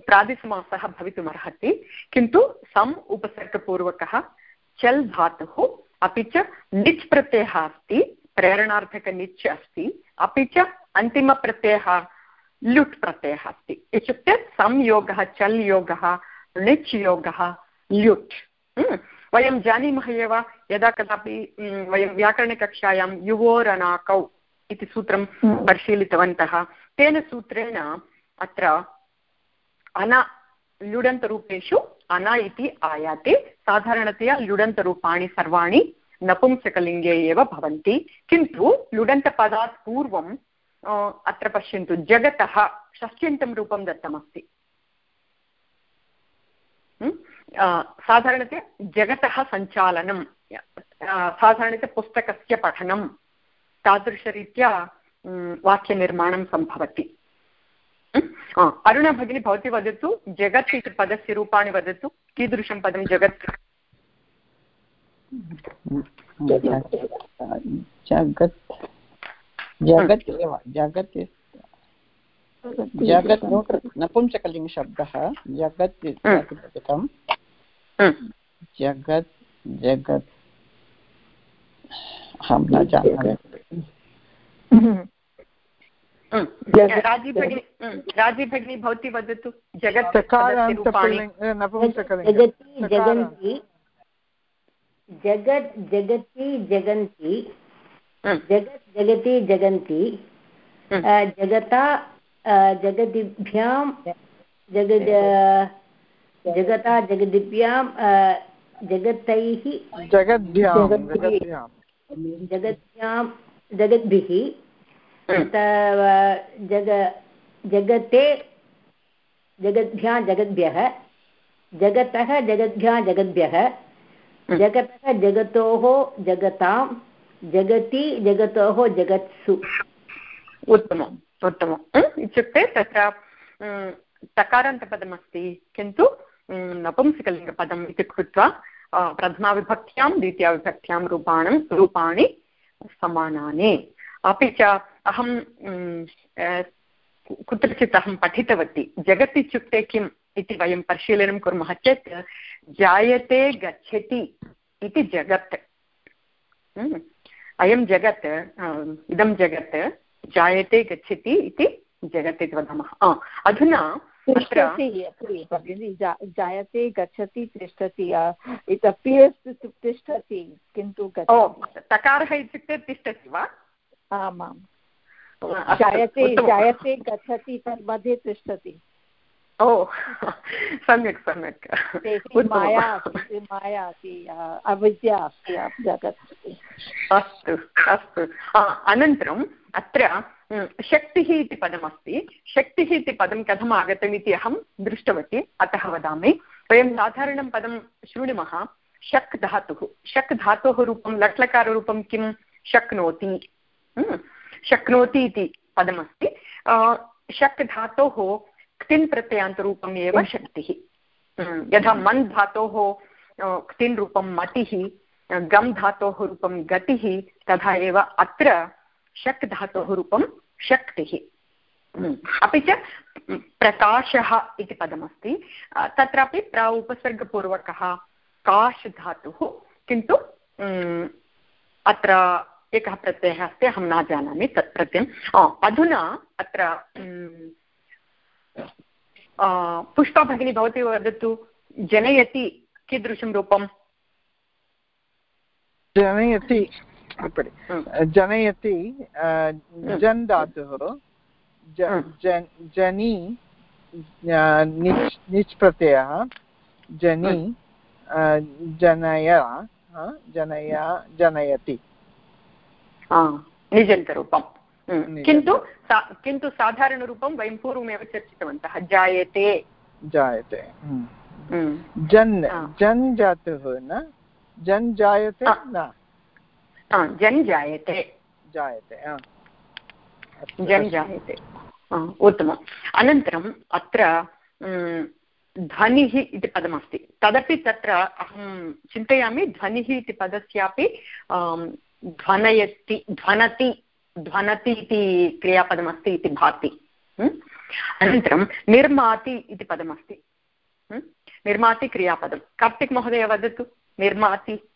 प्रादिसमासः भवितुमर्हति किन्तु सम् उपसर्गपूर्वकः चल् धातुः अपि च निच् प्रत्ययः अस्ति प्रेरणार्थकनिच् अस्ति अपि च अन्तिमप्रत्ययः लुट् प्रत्ययः अस्ति इत्युक्ते संयोगः चल् योगः णिच् योगः ल्युट् वयं जानीमः एव यदा कदापि वयं व्याकरणकक्षायां युवोरनाकौ इति सूत्रं परिशीलितवन्तः। तेन सूत्रेण अत्र अना ल्युडन्तरूपेषु अना इति आयाति। साधारणतया ल्युडन्तरूपाणि सर्वाणि नपुंसकलिङ्गे एव भवन्ति। किन्तु लुडन्तपदात् पूर्वं अत्र पश्यन्तु। जगतः षष्ट्यन्तं रूपं दत्तमस्ति। साधारणतया जगतः सञ्चालनं साधारणतया पुस्तकस्य पठनं तादृशरीत्या वाक्यनिर्माणं सम्भवति। अरुणा भगिनी, भवती वदतु, जगत् इति पदस्य रूपाणि वदतु, कीदृशं पदं जगत्? जगत् जगत् एव जगत् जगत् नपुंसकलिङ्गशब्दः जगत् प्रातिपदिकं जगत् जगत्। अहं न जानामि। राज़ी भगिनी भवती वदतु जगत् जगन्ति। जगत् जगति जगन्ति। जगत् जगति जगन्ति। जगता जगदिभ्यां जगद् जगता जगदिभ्यां जगतैः जगद्भ्यां जगद्भ्यां। जगद्भिः। जग जगते जगद्भ्यां जगद्भ्यः। जगतः जगद्भ्यां जगद्भ्यः। जगतः जगतोः जगतां जगति जगतोः जगत्सु। उत्तमम् उत्तमम्। इत्युक्ते तत्र तकारान्तपदमस्ति, किन्तु नपुंसकलिङ्गपदम् इति कृत्वा प्रथमाविभक्त्यां, द्वितीयाविभक्त्यां रूपाणं, रूपाणि समानानि। अपि च, अहं कुत्रचित् अहं पठितवती, जगत् इत्युक्ते किम् इति वयं परिशीलनं कुर्मः चेत्, जायते गच्छति इति जगत्। अयं जगत् इदं जगत् जायते गच्छति इति जगत् इति वदामः। अधुना जायते गच्छति तिष्ठति इट् अपियर्स् तिष्ठति किन्तु तकारः इत्युक्ते तिष्ठति वा? आमां जायते जायते गच्छति तन्मध्ये तिष्ठति ओ सम्यक् सम्यक्। माया अस्ति माया अस्ति अविद्या अस्ति जगत् अस्तु अस्तु। अनन्तरम् अत्र शक्तिः इति पदमस्ति। शक्तिः इति पदं कथम् आगतम् इति अहं दृष्टवती अतः वदामि। वयं साधारणं पदं शृणुमः शक् धातुः। शक् धातोः रूपं लट्लकाररूपं किं शक्नोति? शक्नोति इति पदमस्ति। शक् धातोः क्तिन् प्रत्ययान्तरूपम् एव शक्तिः। यथा मन् धातोः क्तिन् रूपं मतिः गम् धातोः रूपं गतिः तथा एव अत्र शक् धातोः रूपं शक्तिः। अपि च प्रकाशः इति पदमस्ति। तत्रापि प्र उपसर्गपूर्वकः काश् धातुः किन्तु अत्र एकः प्रत्ययः अस्ति अहं न जानामि तत् प्रत्ययम् अधुना अत्र पुष्पा भगिनी भवती वदतु जनयति कीदृशं रूपं? जनयति जनयति जन् धातुः जनि निच् निच् प्रत्ययः जनि जनय जनय जनयति। निजन्तरूपं किन्तु किन्तु साधारणरूपं वयं पूर्वमेव चर्चितवन्तः जायते जायते जन् जन् जातुः न जन् जायते न जन् जायते जायते जन् जायते उत्तमम् अनन्तरम् अत्र ध्वनिः इति पदमस्ति तदपि तत्र अहं चिन्तयामि ध्वनिः इति पदस्यापि ध्वनयति ध्वनति ध्वनति इति क्रियापदमस्ति इति भाति। अनन्तरं निर्माति इति पदमस्ति। निर्माति क्रियापदं। कार्तिक् महोदय वदतु निर्माति।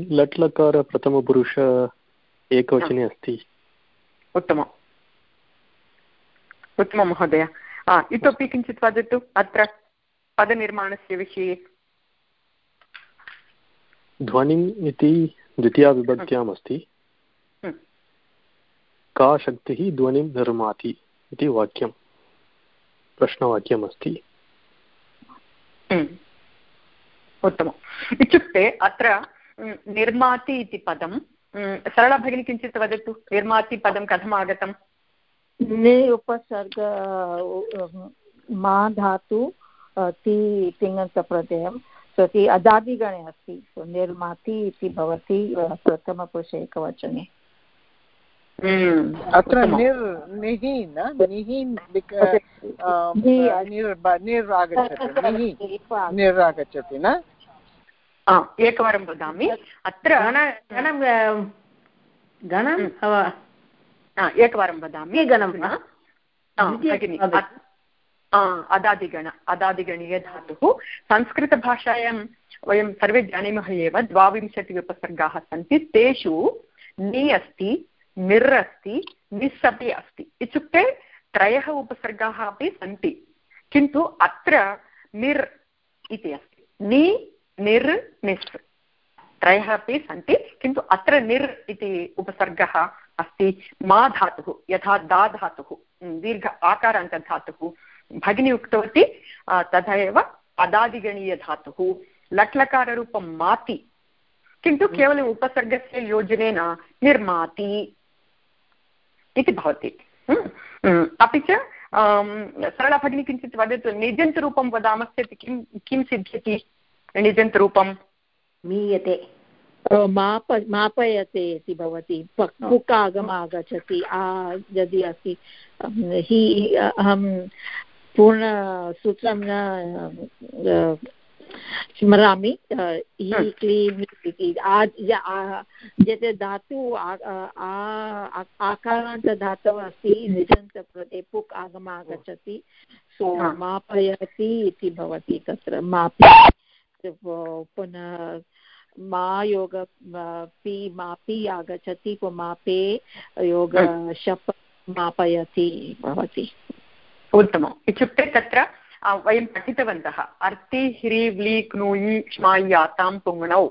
लट् लकार प्रथमपुरुष एकवचने अस्ति। उत्तमम्। उत्तमं महोदय। इतोपि किञ्चित् वदतु अत्र पदनिर्माणस्य विषये। ध्वनिम् इति द्वितीयाविभक्त्याम् अस्ति का शक्तिः ध्वनिं निर्माति इति वाक्यं प्रश्नवाक्यम् अस्ति उत्तमम्। इत्युक्ते अत्र निर्माति इति पदं सरला भगिनी किञ्चित् वदतु निर्माति पदं कथम् आगतम्? नि उपसर्ग मा धातु ति तिङन्तप्रत्ययं सति अदादिगणे अस्ति सो निर्माति इति भवति प्रथमपुरुषे एकवचने। अत्र निर् निः? न निरागच्छति निरागच्छति न? एकवारं वदामि। अत्र गणं एकवारं वदामि। गणं अदादिगण, अदादिगणीयधातुः संस्कृतभाषायां वयं सर्वे जानीमः एव द्वाविंशतिः सन्ति, तेषु नि अस्ति, निर् अस्ति, निस् अपि अस्ति। इत्युक्ते त्रयः उपसर्गाः अपि सन्ति, किन्तु अत्र निर् इति अस्ति। नि, निर्, निस् त्रयः अपि सन्ति, किन्तु अत्र निर् इति उपसर्गः अस्ति मा धातुः, यथा दा धातुः, दीर्घ आकारान्तधातुः भगिनी उक्तवती तथा एव पदादिगणीयधातुः लट्लकाररूपं माति किन्तु केवलम् उपसर्गस्य योजनेन निर्माति इति भवति। अपि च सरला भगिनी किञ्चित् वदतु निजन्तरूपं वदामश्चेत् किं किं सिद्ध्यति निजन्तरूपं? मीयते। माप मापयते इति भवति। पुक् आगम आगच्छति आ यदि अस्ति हि अहं पूर्णसूत्रं न स्मरामि इति। यत् धातु आकारान्तधातुः अस्ति निजन्तप्रदे पुक् आगम आगच्छति सो मापयति इति भवति तत्र मापि। पुनः मा योग पि मापि आगच्छति मापे योग शप् मापयति भवति। उत्तमम्। इत्युक्ते तत्र वयं पठितवन्तः अर्ति ह्री व्ली क्नूयि क्ष्माय्यातां पुङ्णौ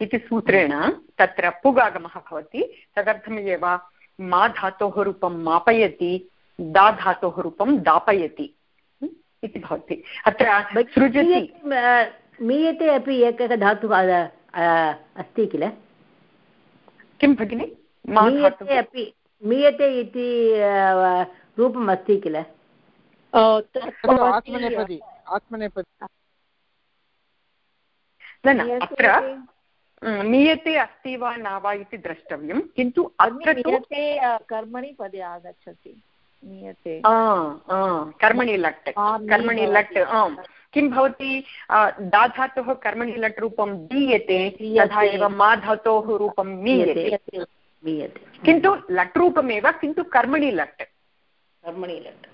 इति सूत्रेण तत्र पुगागमः भवति। तदर्थमेव मा धातोः रूपं मापयति दा धातोः रूपं दापयति इति भवति। अत्र सृजति। मीयते अपि एकः धातुः अस्ति किल? किं भगिनि? मीयते अपि मीयते इति रूपम् अस्ति किल? आत्मनेपदी आत्मनेपदी। न न अत्र मीयते अस्ति वा न वा इति द्रष्टव्यं किन्तु अत्र कर्मणि पदे आगच्छति मीयते कर्मणि लट् कर्मणि लट् आम्। किं भवति दाधातोः कर्मणि लट् रूपं दीयते तथा एव मा धातोः रूपं मीयते। किन्तु लट् रूपमेव किन्तु कर्मणि लट्। कर्मणि लट्।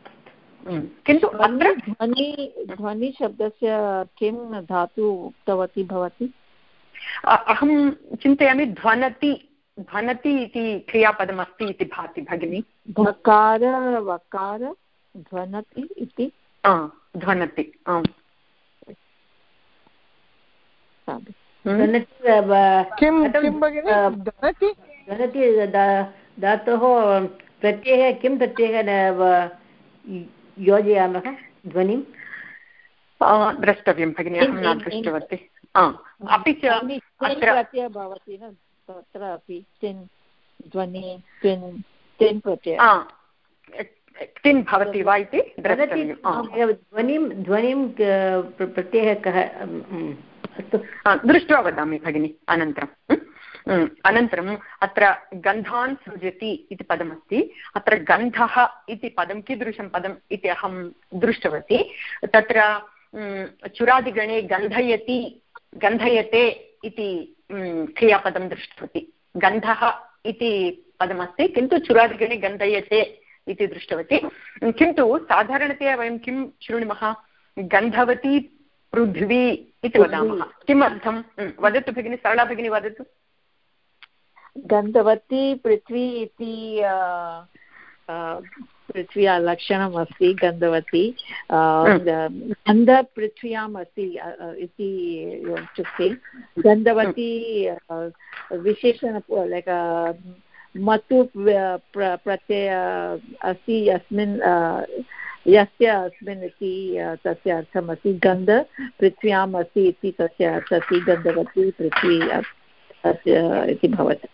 किन्तु अत्र ध्वनि ध्वनिशब्दस्य किं धातु उक्तवती भवती? अहं चिन्तयामि ध्वनति ध्वनति इति क्रियापदमस्ति इति भाति भगिनि। धकार वकार ध्वनति इति? ध्वनति आम्। धातोः प्रत्ययः किं प्रत्ययः योजयामः ध्वनिं? द्रष्टव्यं भगिनि अहं न दृष्टवती. अपि च अत्र भवति न? तत्र अपि तिन् ध्वनि तिन् तिन् प्रत्यय। तिन् भवति वा इति ध्वनिं ध्वनिं प्रत्ययः कः? अस्तु। दृष्ट्वा वदामि भगिनि अनन्तरं। अनन्तरम् अत्र गन्धान् सृजति इति पदमस्ति। अत्र गन्धः इति पदं कीदृशं पदम् इति अहं दृष्टवती। तत्र चुरादिगणे गन्धयति गन्धयते इति क्रियापदं दृष्टवती। गन्धः इति पदमस्ति किन्तु चुरादिगणे गन्धयते इति दृष्टवती। किन्तु साधारणतया वयं किं शृणुमः गन्धवती पृथ्वी इति वदामः। किमर्थं? वदतु भगिनि सरला भगिनी वदतु। गन्धवती पृथ्वी इति पृथ्व्या लक्षणम् अस्ति गन्धवती गन्धपृथ्व्याम् अस्ति इति इत्युक्ते गन्धवती विशेषण लैक् मतु प्रत्यय अस्ति यस्मिन् यस्य अस्मिन् इति तस्य अर्थमस्ति गन्ध पृथ्व्याम् अस्ति इति तस्य अर्थः अस्ति गन्धवती पृथ्वी इति भवति।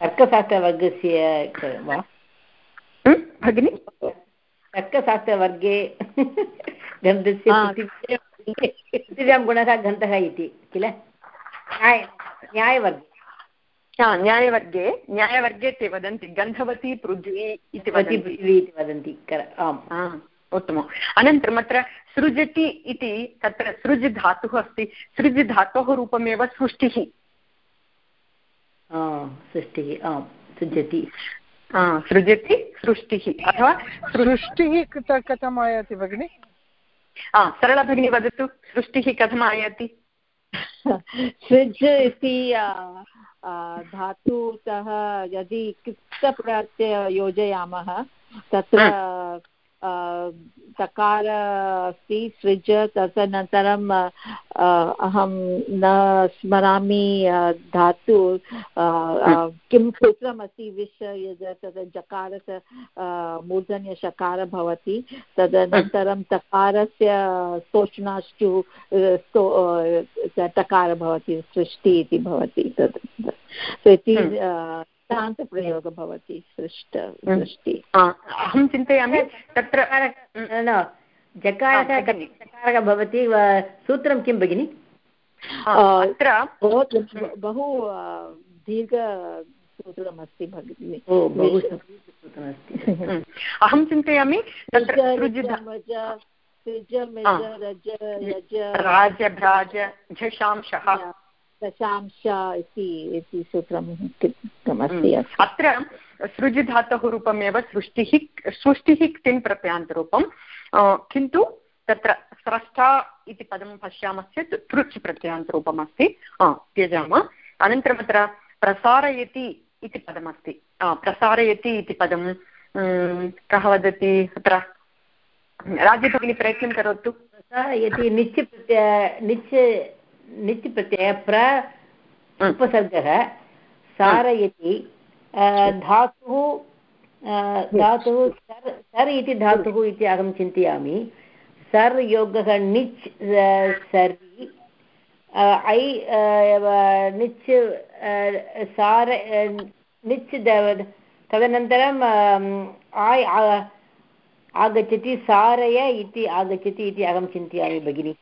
तर्कशास्त्रवर्गस्य वा भगिनि तर्कशास्त्रवर्गे गन्धस्य पृथिव्यां गुणः गन्धः इति किल न्याय न्यायवर्गे न्यायवर्गे न्यायवर्गे ते वदन्ति गन्धवती पृथ्वी इति पृथ्वी इति वदन्ति आम् उत्तमम् अनन्तरम् अत्र सृजति इति तत्र सृज् धातुः अस्ति सृज् धातोः रूपमेव सृष्टिः सृष्टिः आम् सृजति सृजति सृष्टिः अथवा सृष्टिः कथम् आयाति भगिनि सरला भगिनी वदतु सृष्टिः कथम् आयाति सृज इति धातुतः यदि कृप्तप्रत्यय योजयामः तत्र तकार अस्ति सृज तदनन्तरं अहं न स्मरामि धातु किं सूत्रमस्ति विश् तद् जकारस्य मूर्धन्यशकार भवति। तदनन्तरं तकारस्य स्तोष्णाष्टु टकार भवति सृष्टि इति भवति तद्। इति तान्तप्रयोगः भवति सृष्ट। सृष्टि अहं चिन्तयामि तत्र न जकारः जकारः भवति सूत्रं किं भगिनि? अत्र बहु दीर्घ सूत्रमस्ति भगिनि अहं चिन्तयामि राजभ्राज झषांशः। दशांश इति सूत्रम् अस्ति? अत्र सृजिधातोः रूपमेव सृष्टिः सृष्टिः तिन् प्रत्ययान्तरूपं? किन्तु तत्र स्रष्टा इति पदं पश्यामश्चेत् तृच् प्रत्ययान्तरूपम् अस्ति त्यजामः। अनन्तरम् अत्र प्रसारयति इति पदमस्ति। प्रसारयति इति पदं कः वदति अत्र? राज्यभगिनी प्रयत्नं करोतु। प्रसारयति निच् निच् निच् प्रत्यय प्र उपसर्गः सारयति धातुः धातुः सर् सर् इति धातुः इति अहं चिन्तयामि। सर् योगः निच् सरि ऐ निच् सार निच् तदनन्तरम् आय् आगच्छति सारय इति आगच्छति इति अहं चिन्तयामि भगिनि।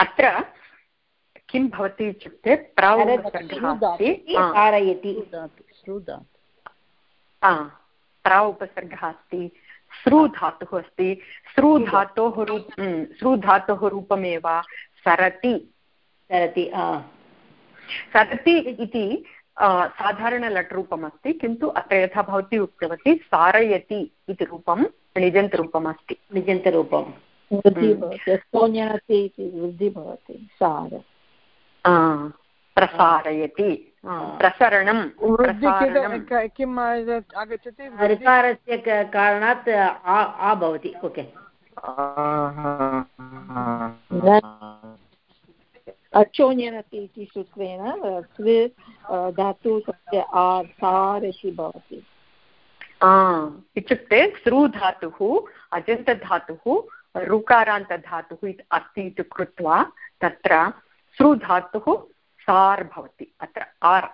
अत्र किं भवति इत्युक्ते प्रा उपसर्गः अस्ति सृ धातुः अस्ति। सृ धातोः रूप सृ धातोः रूपमेव सरति। सरति सरति इति साधारणलट् रूपमस्ति किन्तु अत्र यथा भवती उक्तवती सारयति इति रूपं निजन्तरूपम् अस्ति। निजन्तरूपं वृद्धिः भवति वृद्धिः भवति सार। प्रसारयति प्रसरणं किम् आगच्छति ऋकारस्य कारणात् आ भवति ओके अचोन्यनति इति सूत्रेण धातु तस्य इति भवति इत्युक्ते सृ धातुः अजन्तधातुः ऋकारान्तधातुः अस्ति इति कृत्वा तत्र सृ धातुः सार् भवति। अत्र आर्,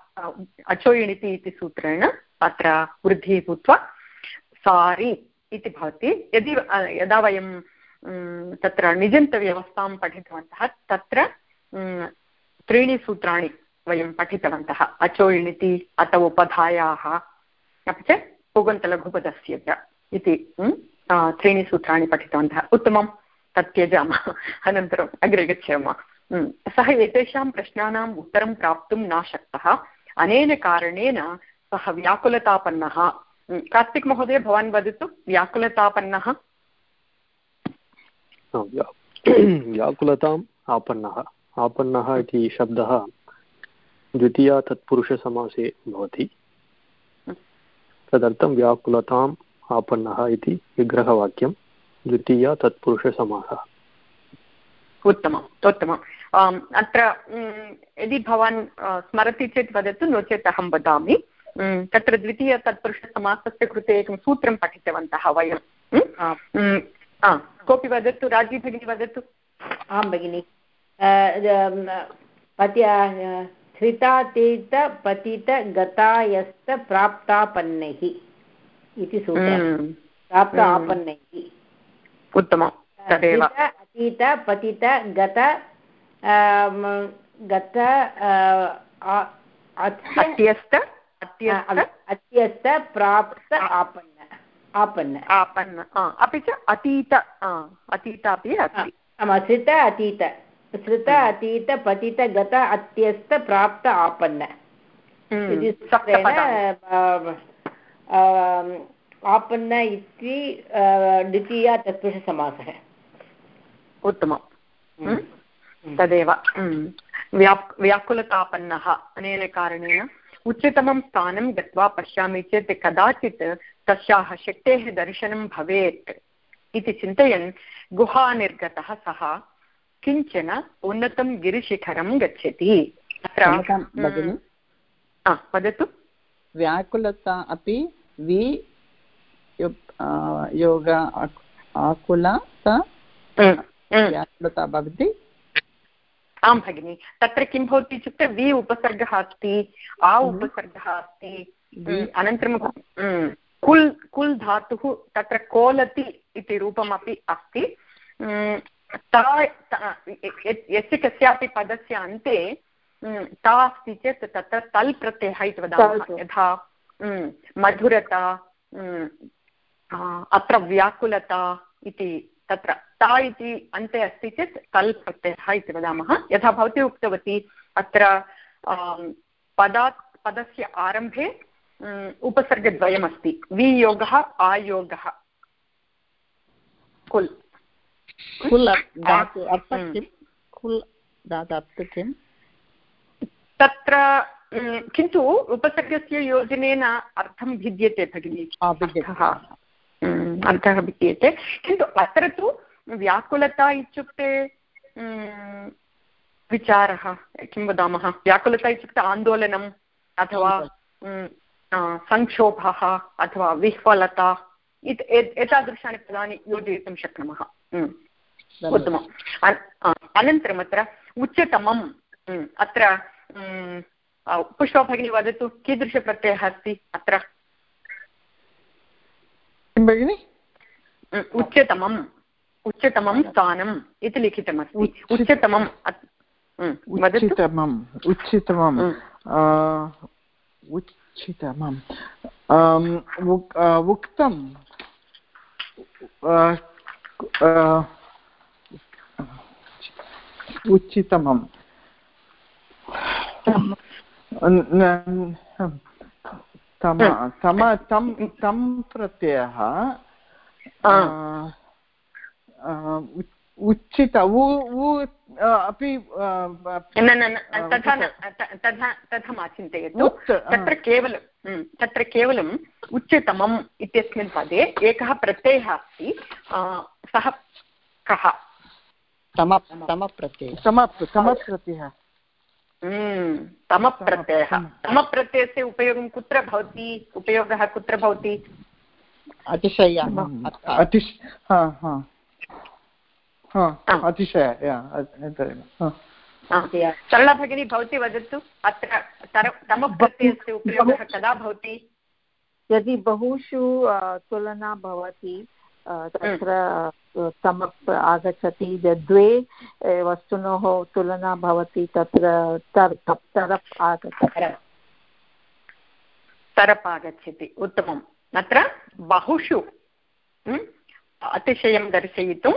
अचोयिणिति इति सूत्रेण अत्र वृद्धिः भूत्वा सारि इति भवति। यदि यदा वयं तत्र निजन्तव्यवस्थां पठितवन्तः, तत्र त्रीणि सूत्राणि वयं पठितवन्तः। अचोयिणिति, अत उपधायाः अपि च पुगन्तलघुपदस्य च इति त्रीणि सूत्राणि पठितवन्तः। उत्तमं तत् त्यजामः अनन्तरम् अग्रे गच्छामः। सः एतेषां प्रश्नानाम् उत्तरं प्राप्तुं न शक्तः। अनेन कारणेन सः व्याकुलतापन्नः। कार्तिक् महोदय भवान् वदतु व्याकुलतापन्नः? व्याकुलताम् आपन्नः। आपन्नः इति शब्दः द्वितीया तत्पुरुषसमासे भवति। तदर्थं व्याकुलताम् आपन्नः इति विग्रहवाक्यं द्वितीया तत्पुरुषसमासः। उत्तमम् उत्तमम्। अत्र यदि भवान् स्मरति चेत् वदतु नो चेत् अहं वदामि। तत्र द्वितीय तत्पुरुषसमासस्य कृते एकं सूत्रं पठितवन्तः वयं कोऽपि वदतु राज़ी भगिनी वदतु। आं भगिनि। पत्या धृतातीत पतित गतायस्त प्राप्तापन्नैः इति सूत्रं। प्राप्त आपन्नैः उत्तमं। तदेव। अतीत पतित गत गत अत्यस्त अत्यस्त? प्राप्त आपन्न आपन्न। आपन्न अपि च अतीत अतीत अपि अस्ति। अतीत श्रुत अतीत पतित गत अत्यस्त प्राप्त आपन्न। आपन्न इति द्वितीया तत्पुरुषसमासः उत्तमं तदेव व्याक् व्याकुलतापन्नः अनेन कारणेन उच्चतमं स्थानं गत्वा पश्यामि चेत् कदाचित् तस्याः शक्तेः दर्शनं भवेत् इति चिन्तयन् गुहानिर्गतः सः किंचन उन्नतं गिरिशिखरं गच्छति। अत्र वदतु। व्याकुलता अपि वि योग आकुलता व्याकुलता भवति। आं भगिनि तत्र किं भवति इत्युक्ते वि उपसर्गः अस्ति आ उपसर्गः अस्ति अनन्तरं कुल् कुल् धातुः तत्र कोलति इति रूपमपि अस्ति। ता यस्य कस्यापि पदस्य अन्ते ता अस्ति चेत् तत्र तल् प्रत्ययः इति वदामः। यथा मधुरता अत्र व्याकुलता इति तत्र ता इति अन्ते अस्ति चेत् तल् प्रत्ययः इति वदामः। यथा भवती उक्तवती अत्र पदात् पदस्य आरम्भे उपसर्गद्वयमस्ति। वियोगः आयोगः। कुल्। तत्र किन्तु उपसर्गस्य योजनेन अर्थं भिद्यते भगिनि। अर्थः भिद्यते किन्तु अत्र तु व्याकुलता इत्युक्ते विचारः किं वदामः व्याकुलता इत्युक्ते आन्दोलनम् अथवा संक्षोभः अथवा विह्वलता एतादृशानि पदानि योजयितुं शक्नुमः उत्तमम् अनन्तरम् अत्र उच्चतमम् अत्र पुष्पा भगिनी वदतु कीदृशप्रत्ययः अस्ति अत्र किं भगिनि? उच्चतमम्। उच्चतमं स्थानम् इति लिखितमस्ति। उच्चतमम् उच्चितमम् उच्चितमम्। उच्चितमम्। उक्तम् उच्चितमम्। तम तम तं तं प्रत्ययः उचित अपि न न तथा तथा तथा मा चिन्तयतु। तत्र केवलं तत्र केवलम् उच्चतमम् इत्यस्मिन् पदे एकः प्रत्ययः अस्ति सः कः? तमप्रत्ययः। तमप्रत्ययः तमप्रत्ययः। तमप्रत्ययस्य उपयोगं कुत्र भवति? उपयोगः कुत्र भवति? अतिशय। अतिश अतिशय सरला भगिनी भवती वदतु अत्र तमप्रत्ययस्य उपयोगः कदा भवति? यदि बहुषु तुलना भवति तत्र तमप् आगच्छति द्वे वस्तुनोः तुलना भवति तत्र तर् तरप् आगच्छति तरप्. आगच्छति, उत्तमम्। अत्र बहुषु अतिशयं दर्शयितुं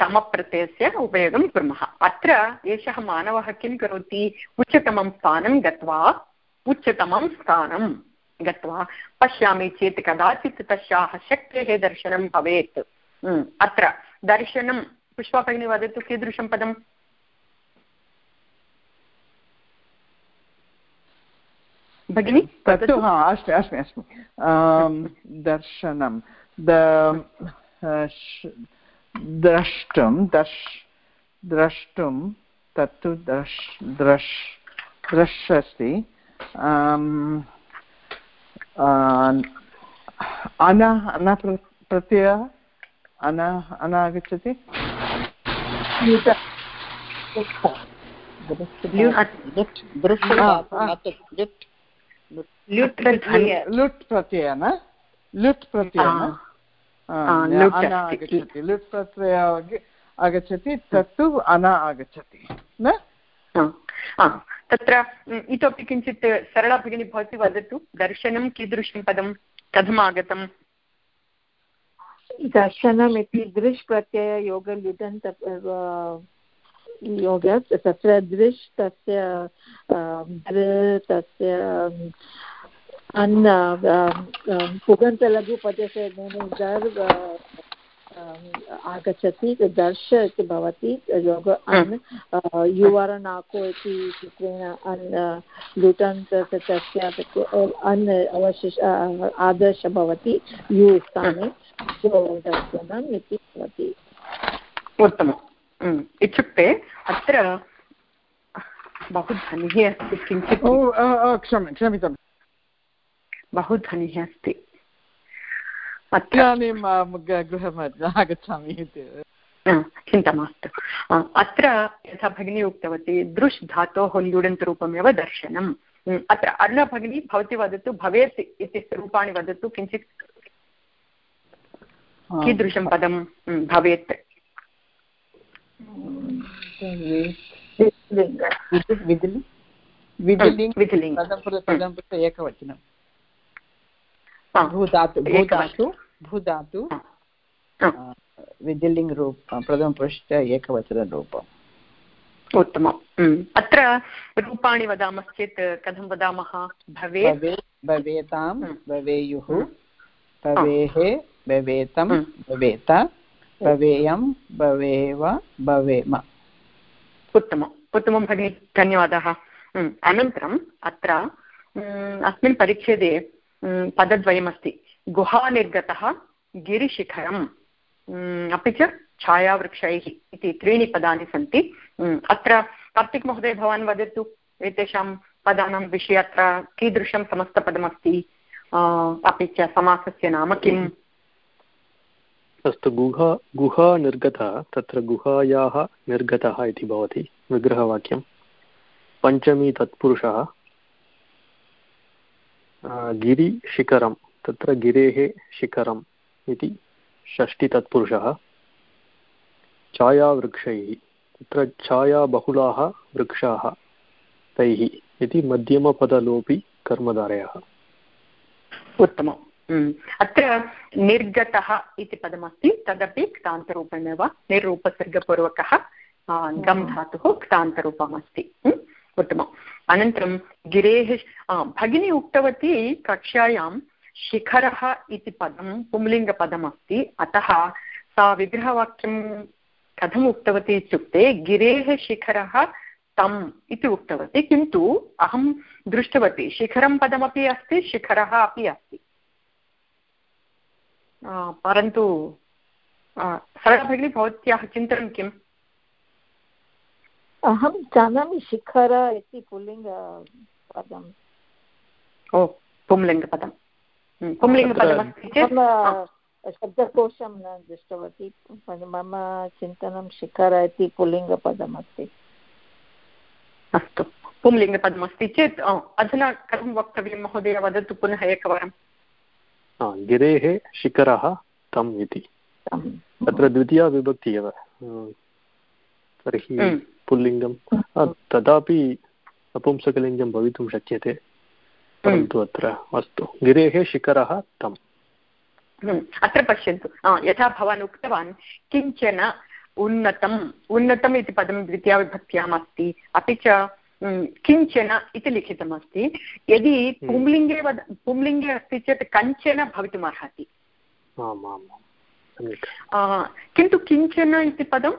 तमप्रत्ययस्य उपयोगं कुर्मः। अत्र एषः मानवः किं करोति? उच्चतमं स्थानं गत्वा, उच्चतमं स्थानं गत्वा पश्यामि चेत् कदाचित् तस्याः शक्तेः दर्शनं भवेत्। अत्र दर्शनं पुष्पाभगिनी वदतु कीदृशं पदम्? भगिनि तत्तु, हा अस्मि अस्मि अस्मि दर्शनं। द्रष्टुं, दर्श, द्रष्टुं, तत्तु द्रश् द्रश् द्रश् अस्ति अन प्रत्ययः अन अनागच्छति लुट् प्रत्यय न लुट् प्रत्यय आगच्छति लुट् प्रत्यय आगच्छति तत्तु अन आगच्छति न तत्र इतोपि किञ्चित् सरला भगिनी भवती वदतु दर्शनं कीदृशं पदं कथम् दर्शनम् इति दृश् प्रत्यय योगल्युदन्त योग, तत्र दृश् तस्य तस्य अन् पुगन्तलघुपदस्य आगच्छति, दर्श इति भवति, योग अन् युवरनाको इति सूत्रेण अन् लुटन्त् तस्य अन् अवशिष् आदर्श भवति, यु स्थाने। दर्शनम् इति भवति। उत्तमम्। इत्युक्ते अत्र बहु ध्वनिः अस्ति किञ्चित्। क्षम्य क्षम्यताम्। बहु ध्वनिः अस्ति इदानीं गृहम् आगच्छामि इति। चिन्ता मास्तु। अत्र यथा भगिनी उक्तवती दृश् धातोः ल्युडन्तरूपमेव दर्शनम्। अत्र अरुणा भगिनी भवती वदतु भवेत् इति रूपाणि वदतु किञ्चित् कीदृशं पदं भवेत्? एकवचनं. भूधातु भूधातु भूधातु विधिलिङ्ग् रूप प्रथमपृष्ठ एकवचनरूपम् उत्तमम्. अत्र रूपाणि वदामश्चेत् कथं वदामः? भवेत्? भवेतां भवेयुः भवेः भवेतं भवेत भवेयं भवेव भवेम। उत्तमम् उत्तमं भगिनि धन्यवादः। अनन्तरम् अत्र अस्मिन् परिच्छेदे पदद्वयमस्ति। गुहानिर्गतः गिरिशिखरम् अपि च छायावृक्षैः इति त्रीणि पदानि सन्ति। अत्र कार्तिक् महोदय भवान् वदतु एतेषां पदानां विषये अत्र कीदृशं समस्तपदमस्ति? अपि च समासस्य नाम किम्? अस्तु गुहा गुहा निर्गतः, तत्र गुहायाः निर्गतः इति भवति विग्रहवाक्यं। पञ्चमी तत्पुरुषः गिरिशिखरं, तत्र गिरेः शिखरम् इति षष्टितत्पुरुषः। छायावृक्षैः, तत्र छायाबहुलाः वृक्षाः तैः इति मध्यमपदलोपि कर्मधारयः। उत्तमम्। अत्र निर्गतः इति पदमस्ति। तदपि क्तान्तरूपमेव निर्रूपसर्गपूर्वकः गम् धातुः क्तान्तरूपमस्ति। उत्तमम्। अनन्तरं गिरेः भगिनी उक्तवती कक्षायां शिखरः इति पदं पुंलिङ्गपदमस्ति। अतः सा विग्रहवाक्यं कथम् उक्तवती इत्युक्ते गिरेः शिखरः तम् इति उक्तवती। किन्तु अहं दृष्टवती शिखरं पदमपि अस्ति शिखरः अपि अस्ति। परन्तु सरला भगिनी भवत्याः चिन्तनं किम्? अहं जानामि शिखर इति पुल्लिङ्गपदम् ओ पुंलिङ्गपदं पुंलिङ्गपदमस्ति चेत् शब्दकोशं न दृष्टवती मम चिन्तनं शिखर इति पुल्लिङ्गपदमस्ति। अस्तु पुंलिङ्गपदमस्ति चेत् अधुना कथं वक्तव्यं महोदय? वदतु पुनः एकवारं गिरेः शिखरः तम् इति। तत्र द्वितीया विभक्ति एव। तर्हि पुल्लिङ्गं तदापि नपुंसकलिङ्गं भवितुं शक्यते। परन्तु अत्र अस्तु। गिरेः शिखरः तम्। अत्र पश्यन्तु। यथा भवान् उक्तवान् किंचन उन्नतम्। उन्नतम् इति पदं द्वितीयाविभक्त्याम् अस्ति। अपि च किंचन इति लिखितमस्ति। यदि पुंलिङ्गे वद पुंलिङ्गे अस्ति चेत् कञ्चन भवितुमर्हति आम् आम् किन्तु किंचन इति पदं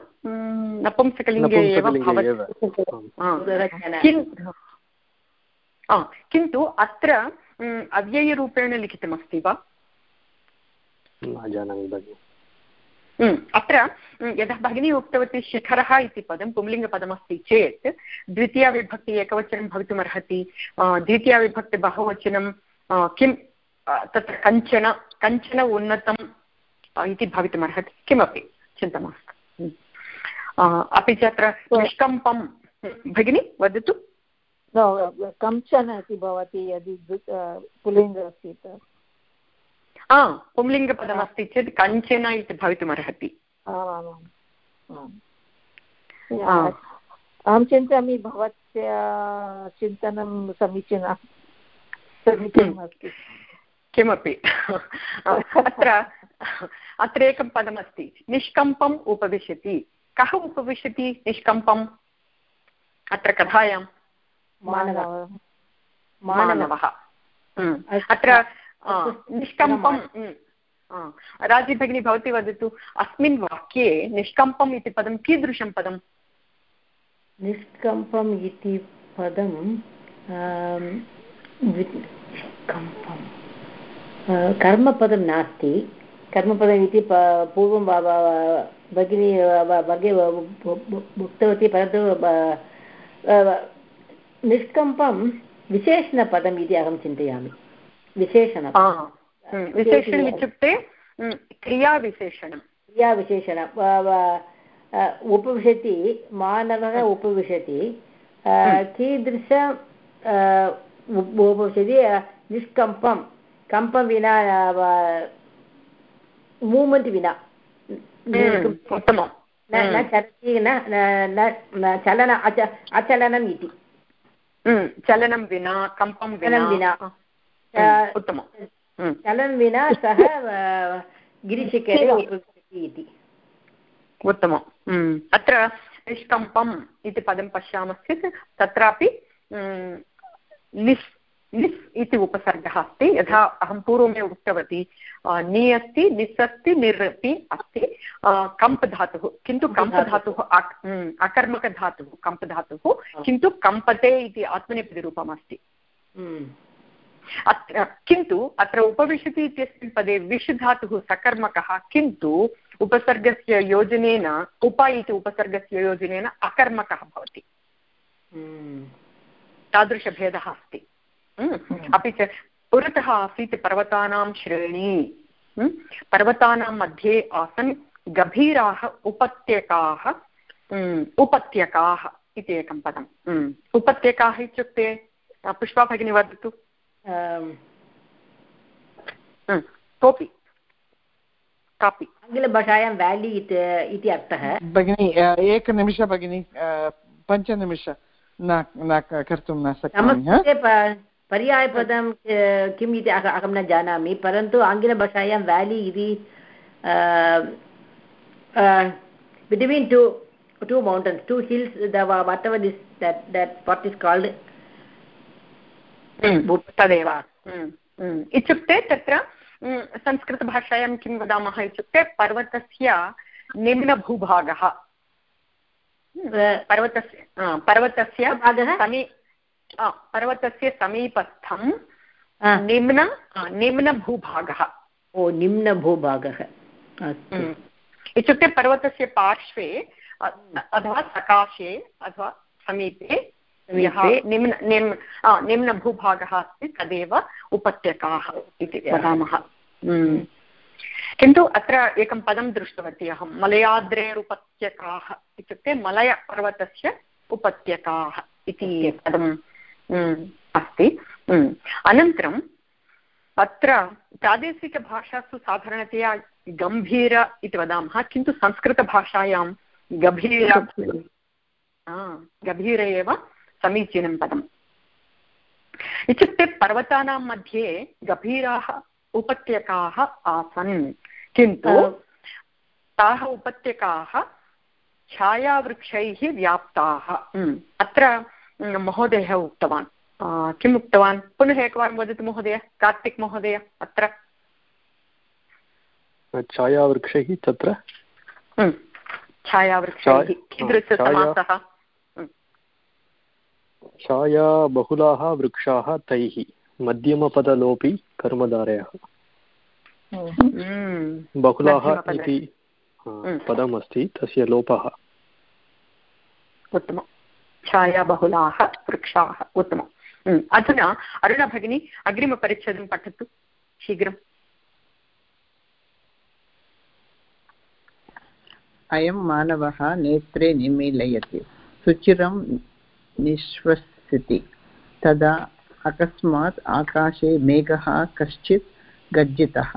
नपुंसकलिङ्गे एव किन्तु अत्र अव्ययरूपेण लिखितमस्ति वा? जानामि भगिनि। अत्र यदा भगिनी उक्तवती शिखरः इति पदं पुंलिङ्गपदमस्ति चेत् द्वितीयाविभक्ति एकवचनं भवितुमर्हति द्वितीयाविभक्ति बहुवचनं किं तत्र कञ्चन कञ्चन उन्नतं इति भवितुमर्हति किमपि चिन्ता मास्तु। अपि च अत्र निष्कम्पं भगिनि वदतु। कञ्चन इति भवति यदि पुल्लिङ्ग अस्ति पुंलिङ्गपदमस्ति चेत् कञ्चन इति भवितुमर्हति. अहं चिन्तयामि भवत्या चिन्तनं समीचीनं समीचीनमस्ति किमपि. अत्र अत्र एकं पदमस्ति. निष्कम्पम् उपविशति. कः उपविशति निष्कम्पम्? अत्र कथायां? मानवः. मानवः. अत्र निष्कम्पं राज़ी भगिनी भवती वदतु अस्मिन् वाक्ये निष्कम्पम् इति पदं कीदृशं पदम्? निष्कम्पम् इति पदं निष्कम्पं कर्मपदं नास्ति। कर्मपदम् इति पूर्वं भगिनी वर्गे उक्तवती परन्तु निष्कम्पं विशेषणपदम् इति अहं चिन्तयामि। विशेषणं विशेषणम् इत्युक्ते क्रियाविशेषणं क्रियाविशेषण उपविशति मानवः उपविशति कीदृश उपविशति निष्कम्पं कम्पं विना मूमेण्ट् विना उत्तमं न चलति न चलन अचलनम् इति चलनं विना कम्पं विना उत्तमं। चलनं विना सः गिरिशिखरे उपविशति इति। उत्तमम् अत्र निष्कम्पम् इति पदं पश्यामश्चेत् तत्रापि निस् निस् इति उपसर्गः अस्ति। यथा अहं पूर्वमेव उक्तवती नि अस्ति निस् अस्ति निर् अपि अस्ति। कम्प् धातुः किन्तु कम्प् धातुः अकर्मकधातुः कम्प् धातुः किन्तु कम्पते इति आत्मनेपदिरूपम् अस्ति अत्र किन्तु अत्र उपविशति इत्यस्मिन् पदे विश् धातुः सकर्मकः किन्तु उपसर्गस्य योजनेन उप इति उपसर्गस्य योजनेन अकर्मकः भवति। तादृशभेदः अस्ति। अपि च पुरतः आसीत् पर्वतानां श्रेणी। पर्वतानां मध्ये आसन् गभीराः उपत्यकाः। उपत्यकाः इति एकं पदम्। उपत्यकाः इत्युक्ते पुष्पा भगिनी वदतु। कोऽपि कापि आङ्ग्लभाषायां वेलि इति अर्थः भगिनि एकनिमिष भगिनि पञ्चनिमिष न न कर्तुं न शक्नोमि पर्यायपदं किम् इति अहं न जानामि परन्तु आङ्ग्लभाषायां वेलि इति between two two mountains two hills whatever this that that what is called तदेव इत्युक्ते तत्र संस्कृतभाषायां किं वदामः इत्युक्ते पर्वतस्य निम्नभूभागः। पर्वतस्य पर्वतस्य समी पर्वतस्य समीपस्थं निम्न निम्नभूभागः। ओ निम्नभूभागः। इत्युक्ते पर्वतस्य पार्श्वे अथवा सकाशे अथवा समीपे यः निम्न निम्न निम्नभूभागः अस्ति तदेव उपत्यकाः इति वदामः। किन्तु अत्र एकं पदं दृष्टवती अहं मलयाद्रेरुपत्यकाः इत्युक्ते मलयपर्वतस्य उपत्यकाः इति पदम् अस्ति। अनन्तरम् अत्र प्रादेशिकभाषासु साधारणतया गम्भीर इति वदामः किन्तु संस्कृतभाषायां गभीर गभीर एव समीचीनं पदम्। इत्युक्ते पर्वतानां मध्ये गभीराः उपत्यकाः आसन्। किन्तु ताः उपत्यकाः छायावृक्षैः व्याप्ताः। अत्र महोदयः उक्तवान्। किम् उक्तवान्? पुनः एकवारं वदतु महोदय कार्तिक् महोदय अत्र। छायावृक्षैः तत्र? छायावृक्षैः कीदृशसमासः? छाया बहुलाः वृक्षाः तैः मध्यमपदलोपि कर्मधारयः बहुलाः इति पदमस्ति तस्य लोपः उत्तमम् छाया बहुलाः वृक्षाः उत्तमम् अधुना अरुणा भगिनी अग्रिमपरिच्छेदं पठतु शीघ्रम् अयं मानवः नेत्रे निमीलयति सुचिरं निःश्वसिति तदा अकस्मात् आकाशे मेघः कश्चित् गर्जितः।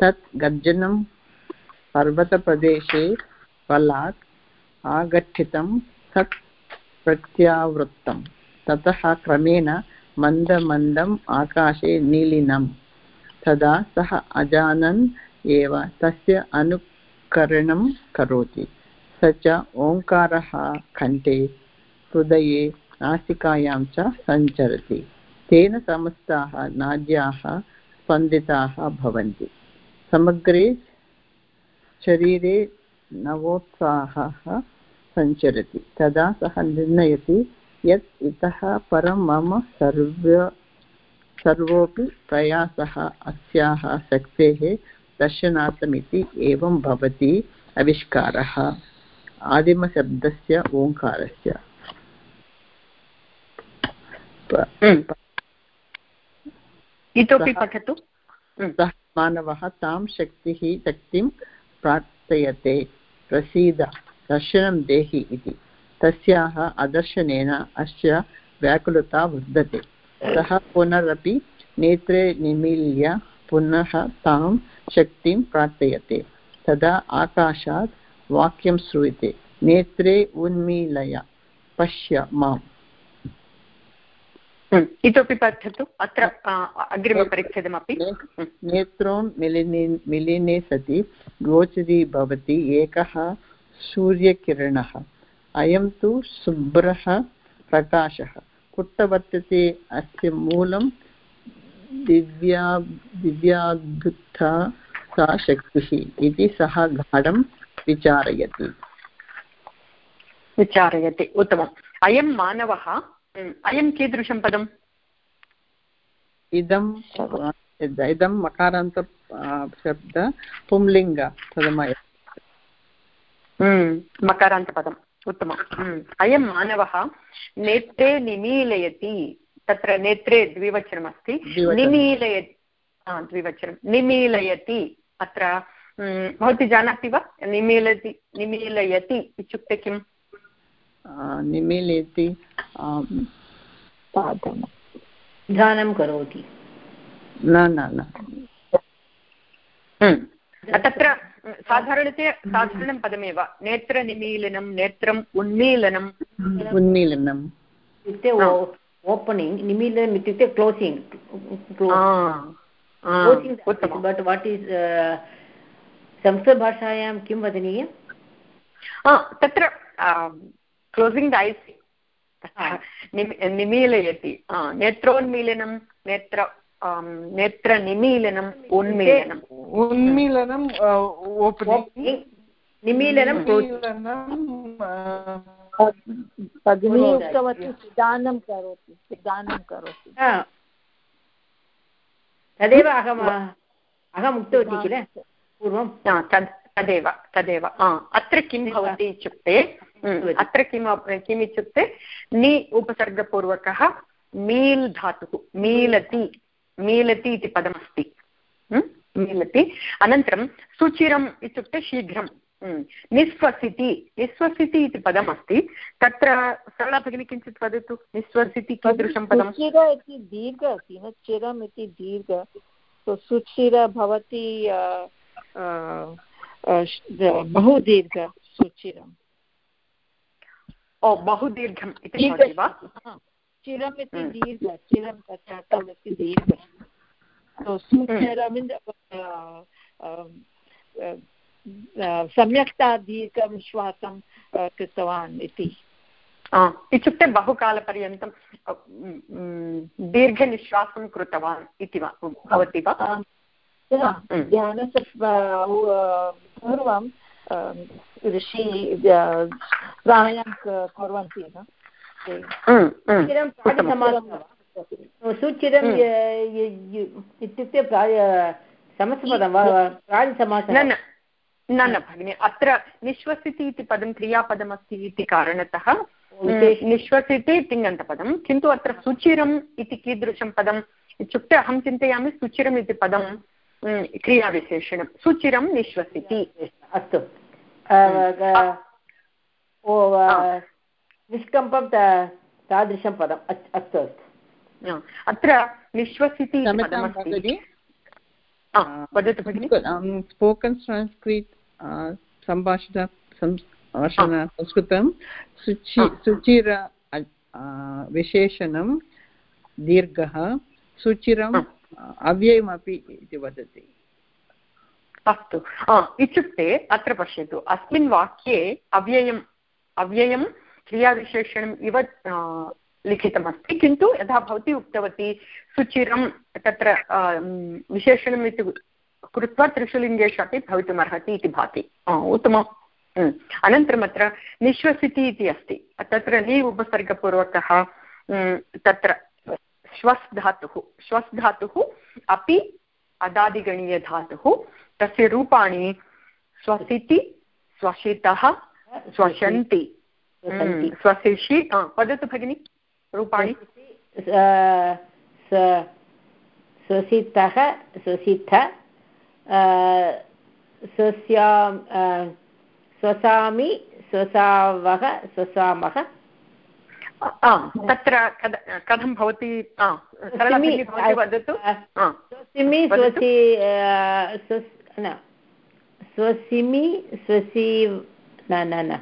तत् गर्जनं पर्वतप्रदेशे फलात् आगठितं तत् प्रत्यावृत्तं। ततः क्रमेण मन्दमन्दम् आकाशे नीलिनं तदा सः अजानन् एव तस्य अनुकरणं करोति। स च ओङ्कारः कण्ठे हृदये नासिकायां च सञ्चरति। तेन समस्ताः नाड्याः स्पन्दिताः भवन्ति। समग्रे शरीरे नवोत्साहः सञ्चरति। तदा सः निर्णयति यत् इतः परं मम सर्व सर्वोऽपि प्रयासः अस्याः शक्तेः दर्शनार्थमिति एवं भवति आविष्कारः। आदिमशब्दस्य ओङ्कारस्य। इतोपि पठतु। सः मानवः तां शक्तिः शक्तिं प्रार्थयते। प्रसीद दर्शनं देहि इति। तस्याः अदर्शनेन अस्य व्याकुलता वर्धते। सः पुनरपि नेत्रे निमील्य पुनः तां शक्तिं प्रार्थयते। तदा आकाशात् वाक्यं श्रूयते। नेत्रे उन्मीलय पश्य माम्। इतोपि पठतु अत्र अग्रिमपरिच्छेदमपि नेत्रोन् मिलिने मिलिने सति गोचरी भवति एकः सूर्यकिरणः अयं तु शुभ्रः प्रकाशः। कुत्र वर्तते अस्य मूलं दिव्या दिव्याद्भुता सा शक्तिः इति सः गाढं विचारयति। विचारयति उत्तमम्। अयं मानवः अयं कीदृशं पदम्? इदं इदं मकारान्त शब्द पुंलिङ्ग प्रथमय मकारान्तपदम् उत्तमम्। अयं मानवः नेत्रे निमीलयति तत्र नेत्रे द्विवचनमस्ति। निमीलयति द्विवचनं। निमीलयति अत्र भवती जानाति वा? निमीलति निमीलयति इत्युक्ते किम्? निमीलयति ध्यानं करोति। न न न। तत्र साधारणतया साधारणं पदमेव। नेत्रनिमीलनं नेत्रम् उन्मीलनम् उन्मीलनम् इत्युक्ते ओपनिङ्ग् निमीलनम् इत्युक्ते क्लोसिङ्ग् बट् वाट् इस् संस्कृतभाषायां किं वदनीयं तत्र क्लोसिङ्ग् द ऐस् निमीलयति. नेत्रोन्मीलनं नेत्र नेत्रनिमीलनम् उन्मीलनम् उन्मीलनं. निमीलनं भगिनी उक्तवती पिदानं करोति पिदानं करोति. तदेव अहम् अहम् उक्तवती किल? पूर्वं? तदेव तदेव. अत्र किं भवति इत्युक्ते अत्र किम् किम् इत्युक्ते नि उपसर्गपूर्वकः मील् धातुः मीलति मीलति इति पदमस्ति। मीलति। अनन्तरं सुचिरम् इत्युक्ते शीघ्रं निःश्वसिति निःश्वसिति इति पदमस्ति। तत्र सरला भगिनी किञ्चित् वदतु। निःश्वसिति कीदृशं पदं सुचिर इति दीर्घ अस्ति न? चिरम् इति दीर्घ। सुचिर भवति बहु दीर्घ सुचिरम्। ओ बहु दीर्घम् इति वा चिरम् इति दीर्घ चिरं तथा इति दीर्घ सम्यक्ता दीर्घं श्वासं कृतवान् इति इत्युक्ते बहुकालपर्यन्तं दीर्घनिश्वासं कृतवान् इति वा भवति वा ध्यानस्य पूर्वं ऋषि प्राणायाम कुर्वन्ति सुचिरम् इत्युक्ते समस्पदं वा प्राणिसमासः न न भगिनि अत्र निश्वसिति इति पदं क्रियापदमस्ति इति कारणतः निश्वसिति तिङन्तपदं किन्तु अत्र सुचिरम् इति कीदृशं पदम् इत्युक्ते अहं चिन्तयामि सुचिरम् इति पदं क्रियाविशेषणं सुचिरं निश्वसिति। अस्तु। निष्कम्पं तादृशं पदम्। अस्तु अस्तु। अत्र निश्वसिति वदतु भगिनि। स्पोकन् संस्कृत संभाषण संस्कृतं सुचि सुचिर विशेषणं दीर्घः। सुचिरम् अव्ययमपि इति वदति। अस्तु। इत्युक्ते अत्र पश्यतु। अस्मिन् वाक्ये अव्ययम्, अव्ययं क्रियाविशेषणम् इव लिखितमस्ति, किन्तु यथा भवती उक्तवती, सुचिरं तत्र विशेषणम् इति कृत्वा त्रिषु लिङ्गेषु अपि भवितुमर्हति इति भाति। उत्तमम्। अनन्तरम् निश्वसिति इति अस्ति। तत्र नि उपसर्गपूर्वकः तत्र श्वस् धातुः श्वस् धातुः अपि अदादिगणीयधातुः। तस्य रूपाणि स्वसिति स्वशितः स्वशन्ति स्वशिषि वदतु भगिनि रूपाणि। स्वसितः स्वसित स्वस्यां स्वसामि स्वसावः स्वसामः तत्र कथं भवति? वदतु। स्वसिमि स्वसि न स्वसिमि स्वसि न न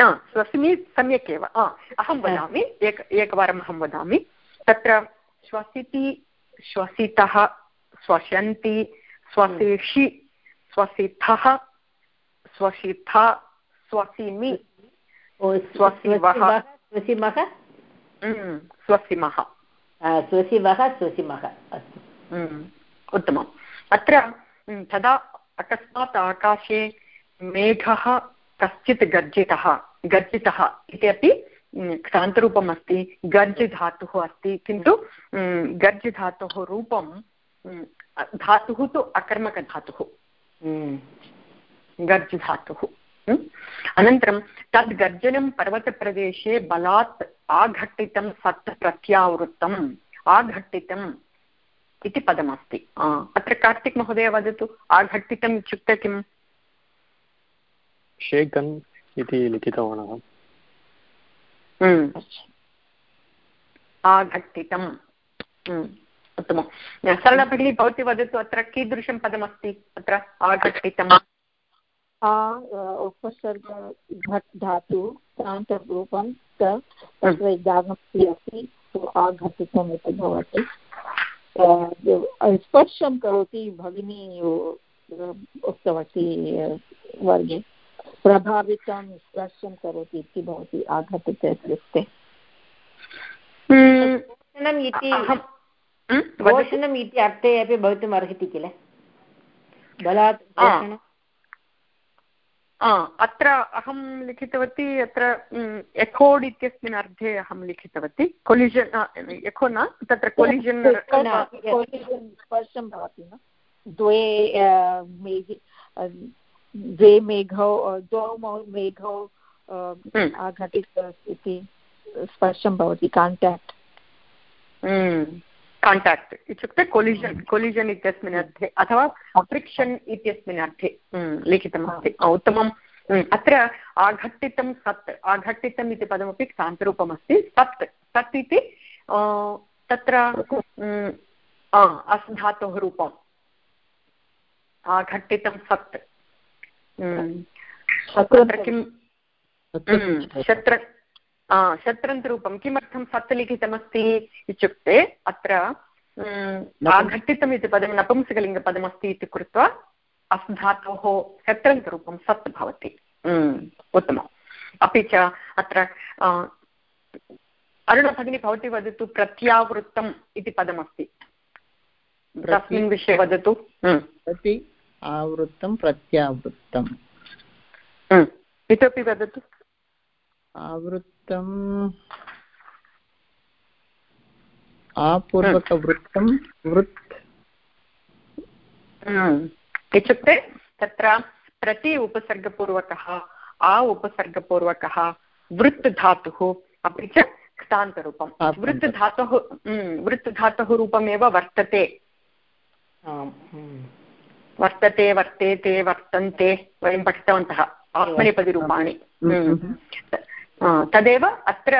न। स्वसिमि सम्यक् एव। अहं वदामि एक एकवारम् अहं वदामि। तत्र श्वसिति श्वसितः श्वसन्ति स्वसिषि स्वसितः स्वशिथा स्वसिमि स्वसिमः स्वसिमः स्वसिमः स्वसिमः स्वसिमः अस्तु। उत्तमम्। अत्र तदा अकस्मात् आकाशे मेघः कश्चित् गर्जितः गर्जितः इति अपि क्रान्तरूपम् अस्ति गर्ज् धातुः अस्ति किन्तु गर्ज् धातोः रूपं धातुः तु अकर्मकधातुः। गर्ज् धातुः अनन्तरं तद् गर्जनं पर्वतप्रदेशे बलात् आघट्टितं सत् प्रत्यावृत्तम् आघट्टितम् इति पदमस्ति। अत्र कार्तिक् महोदय वदतु आघट्टितम् इत्युक्ते किम् शेकन् इति लिखितवान् अहम्। आघट्टितम् उत्तमं सरला भगिनी भवती वदतु अत्र कीदृशं पदमस्ति? अत्र आघट्टितम् उपसर्ग घट् धातु क्रान्तरूपं तत्र इदागमति अस्ति आघटितम् इति भवति स्पर्शं करोति भगिनी उक्तवती वर्गे। प्रभावितं स्पर्शं करोति इति भवति आघटित इत्युक्ते घोषणम् इति अर्थे अपि भवितुम् अर्हति किल? बलात् अत्र अहं लिखितवती अत्र एकोड् इत्यस्मिन् अर्थे अहं लिखितवती। कोलिजन् एको न तत्र कोलिजन् स्पर्शं भवति न। द्वे मेघे द्वे मेघौ द्वौ मेघौ आघटित इति स्पर्शं भवति काण्टाक्ट् काण्टाक्ट् इत्युक्ते कोलिजन् कोलिजन् इत्यस्मिन् अर्थे अथवा फ्रिक्षन् इत्यस्मिन् अर्थे लिखितमस्ति उत्तमम्। अत्र आघट्टितं सत् आघट्टितम् इति पदमपि क्रान्तरूपमस्ति सत् सत् इति तत्र अस् धातोः रूपम्। आघट्टितं सत्। तत्र किं शत्र शत्रन्तरूपं किमर्थं सत् लिखितमस्ति इत्युक्ते अत्र आघट्टितम् इति पदं नपुंसकलिङ्गपदमस्ति इति कृत्वा अस् धातोः शत्रन्तरूपं सत् भवति। उत्तमम्। अपि च अत्र अरुणभगिनी भवती वदतु प्रत्यावृत्तम् इति पदमस्ति। तस्मिन् विषये वदतु। प्रति आवृत्तं प्रत्यावृत्तम्। इतोपि वदतु। आवृत्तम् आपूर्वकवृत्तं वृत् इत्युक्ते तत्र प्रति उपसर्गपूर्वकः आ उपसर्गपूर्वकः वृत् धातुः अपि च क्तान्तरूपं वृत् धातुः वृत् धातुः रूपमेव वर्तते। वर्तते वर्तेते वर्तन्ते वयं पठितवन्तः। आत्मनेपदिरूपाणि तदेव अत्र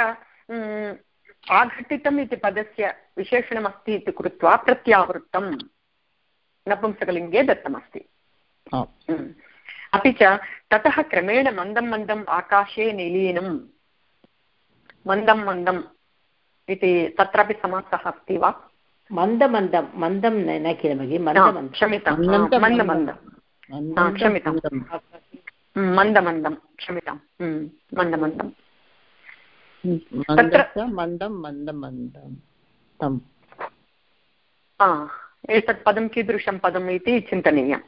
आघटितम् इति पदस्य विशेषणमस्ति इति कृत्वा प्रत्यावृत्तं नपुंसकलिङ्गे दत्तमस्ति अपि च ततः क्रमेण मन्दं मन्दम् आकाशे निलीनं मन्दं मन्दम् इति तत्रापि समासः अस्ति वा मन्दमन्दं मन्दं न किल भगिनि मन्दमन्दं क्षम्यतां मन्दमन्दं क्षम्यतां मन्दमन्दं क्षम्यतां मन्दं तम् एतत् पदं कीदृशं पदम् इति चिन्तनीयं।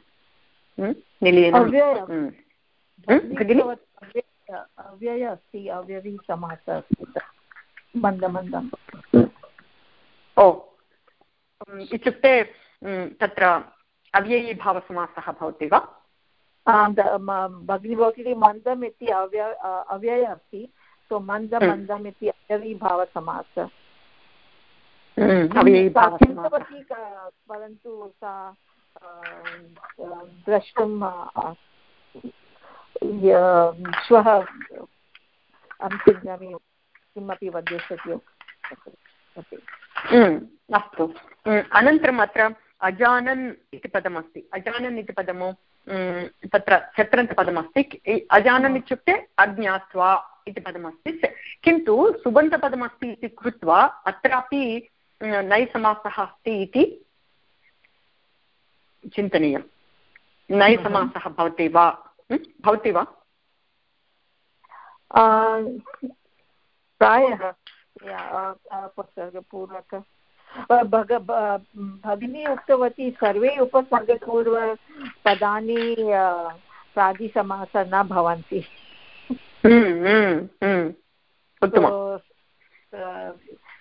निलीयेन भगिनि अव्यय अस्ति अव्यवी समासः अस्ति मन्दमन्दम् ओ इत्युक्ते तत्र अव्ययीभावसमासः भवति वा? भगिनी भवति मन्दम् इति अव्यय अव्यय अस्ति। सो मन्द मन्दम् इति अव्यवीभावसमासः चिन्तवती परन्तु सा द्रष्टुं श्वः अहं चिन्तयामि किमपि वदिष्यति। अस्तु। अनन्तरम् अत्र अजानन् इति पदमस्ति। अजानन् इति पदमु तत्र चत्रन्तपदमस्ति। अजानन् इत्युक्ते अज्ञात्वा। इति पदमस्ति किन्तु सुबन्तपदमस्ति इति कृत्वा अत्रापि नैसमासः अस्ति इति चिन्तनीयं नैसमासः भवति वा? भवति वा? प्रायः। उपसर्गपूर्वक भग भगिनी उक्तवती सर्वे उपसर्गपूर्वपदानि प्रादिसमासः न भवन्ति।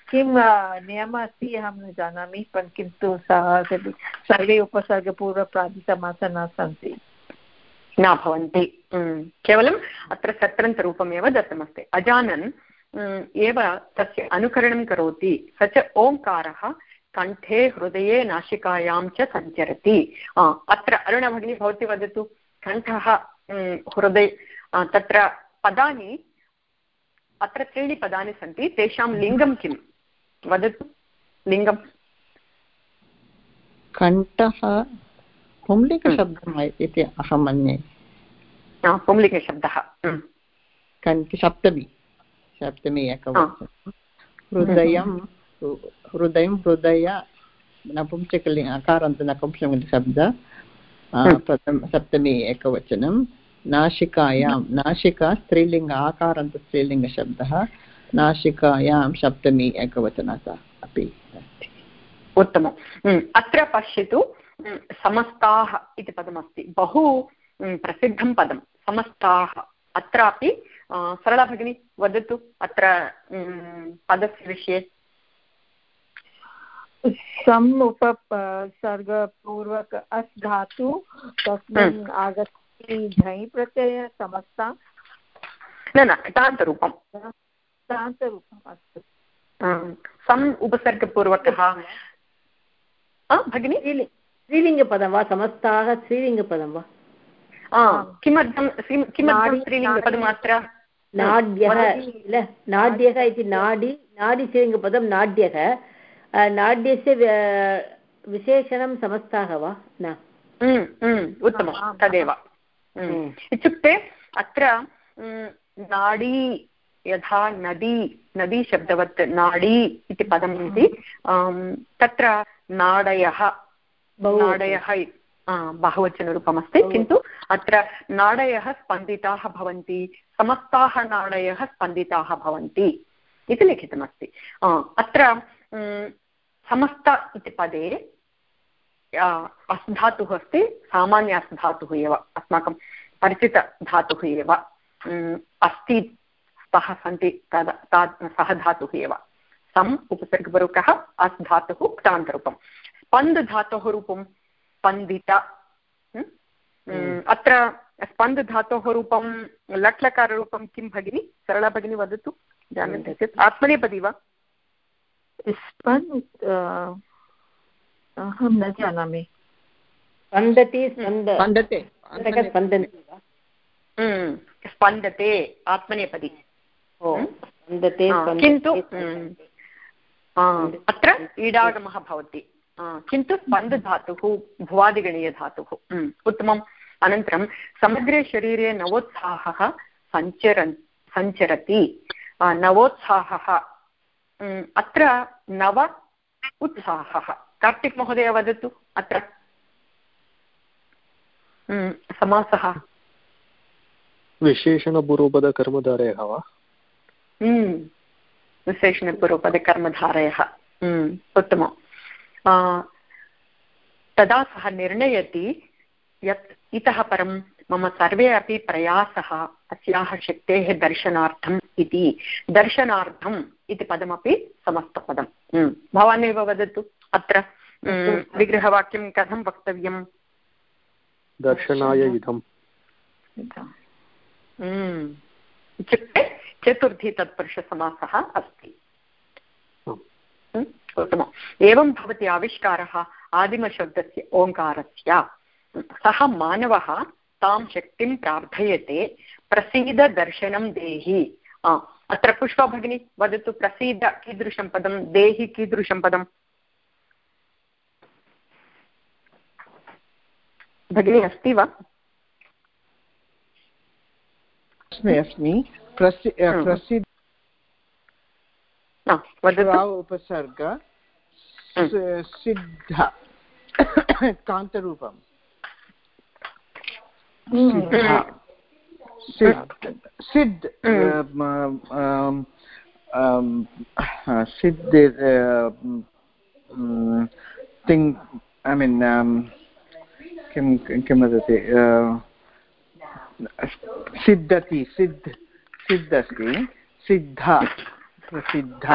किं नियमः अस्ति अहं न जानामि किन्तु सः सर्वे उपसर्गपूर्वप्रादिसमासः न सन्ति न भवन्ति केवलम् अत्र सत्रन्तरूपमेव दत्तमस्ति अजानन् एव तस्य अनुकरणं करोति स च ओङ्कारः कण्ठे हृदये नासिकायां च सञ्चरति अत्र अरुणभगिनी भवती वदतु कण्ठः हृदय तत्र पदानि अत्र त्रीणि पदानि सन्ति तेषां लिङ्गं किं वदतु लिङ्गं कण्ठः पुंलिकशब्दम् इति अहं मन्ये। पुंलिकशब्दः कण्ठ सप्तमी सप्तमी एकवचनं हृदयं हृदयं हृदय नपुंसकलिङ्ग अकारान्त नपुंसकलिङ्गशब्द सप्तमी एकवचनं नासिकायां नासिका स्त्रीलिङ्ग आकारान्त स्त्रीलिङ्गशब्दः नासिकायां सप्तमी एकवचनः अपि अस्ति। उत्तमम्। अत्र पश्यतु समस्ताः इति पदमस्ति। बहु प्रसिद्धं पदं। समस्ताः। अत्रापि सरला भगिनी वदतु अत्र पदस्य विषये। सम् उपसर्गपूर्वक अस् धातु तस्मिन् आगच्छति झञ् प्रत्यय समस्ता न न तान्तरूपं तान्तरूपम् अस्तु सम् उपसर्गपूर्वकः भगिनि स्त्रीलिङ्गपदं वा समस्ताः स्त्रीलिङ्गपदं वा किमर्थं किमर्थं स्त्रीलिङ्गपदम् अत्र नाड्यः किल नाड्यः इति नाडि नाडिस्त्रीलिङ्गपदं नाड्यः नाड्यस्य विशेषणं समस्ताः वा न उत्तमं तदेव इत्युक्ते अत्र नाडी यथा नदी नदीशब्दवत् नाडी इति पदम् इति तत्र नाडयः नाडयः बहुवचनरूपमस्ति किन्तु अत्र नाडयः स्पन्दिताः भवन्ति समस्ताः नाडयः स्पन्दिताः भवन्ति इति लिखितमस्ति अत्र समस्त इति पदे अस्धातुः अस्ति सामान्य अस्धातुः एव अस्माकं परिचितधातुः एव अस्ति स्तः सन्ति तदा सः धातुः एव। सम् उपसर्गपूर्वकः अस् धातुः क्तान्तरूपं स्पन्द् धातोः रूपं स्पन्दित अत्र स्पन्द् धातोः रूपं लट्लकाररूपं किं भगिनि? सरला भगिनी वदतु जानन्ति चेत् आत्मनेपदी वा? स्पन् अहं न जानामि। स्पन्दति स्पन्दते स्पन्दते। आत्मनेपदी। स्पन्दते किन्तु अत्र ईडागमः भवति। किन्तु स्पन्द् धातुः भुवादिगणीयधातुः उत्तमम्। अनन्तरं समग्रे शरीरे नवोत्साहः सञ्चरन् सञ्चरति। नवोत्साहः। अत्र नव उत्साहः। कार्तिक् महोदय वदतु अत्र समासः। विशेषणपूर्वपदकर्मधारयः वा? विशेषणपूर्वपदकर्मधारयः। उत्तमं तदा सः निर्णयति यत् इतः परं मम सर्वे अपि प्रयासः अस्याः शक्तेः दर्शनार्थम् इति। दर्शनार्थम् इति पदमपि समस्तपदं भवान् एव वदतु। अत्र विग्रहवाक्यं कथं वक्तव्यं? दर्शनाय इदम्। इत्युक्ते चतुर्थी तत्पुरुषसमासः अस्ति। उत्तमम्। एवं भवति आविष्कारः आदिमशब्दस्य ओङ्कारस्य। सः मानवः तां शक्तिं प्रार्थयते प्रसीददर्शनं देहि। अत्र पुष्पा भगिनी वदतु प्रसीद कीदृशं पदं देहि कीदृशं पदम्? भगिनी अस्ति वा? अस्मि अस्मि। उपसर्ग सिद्ध कान्तरूपम्। सिद्ध। सिद्ध। थिङ्ग् ऐ मीन् किं किं वदति? सिद्धति सिद्ध सिद्ध अस्ति सिद्धा प्रसिद्धा।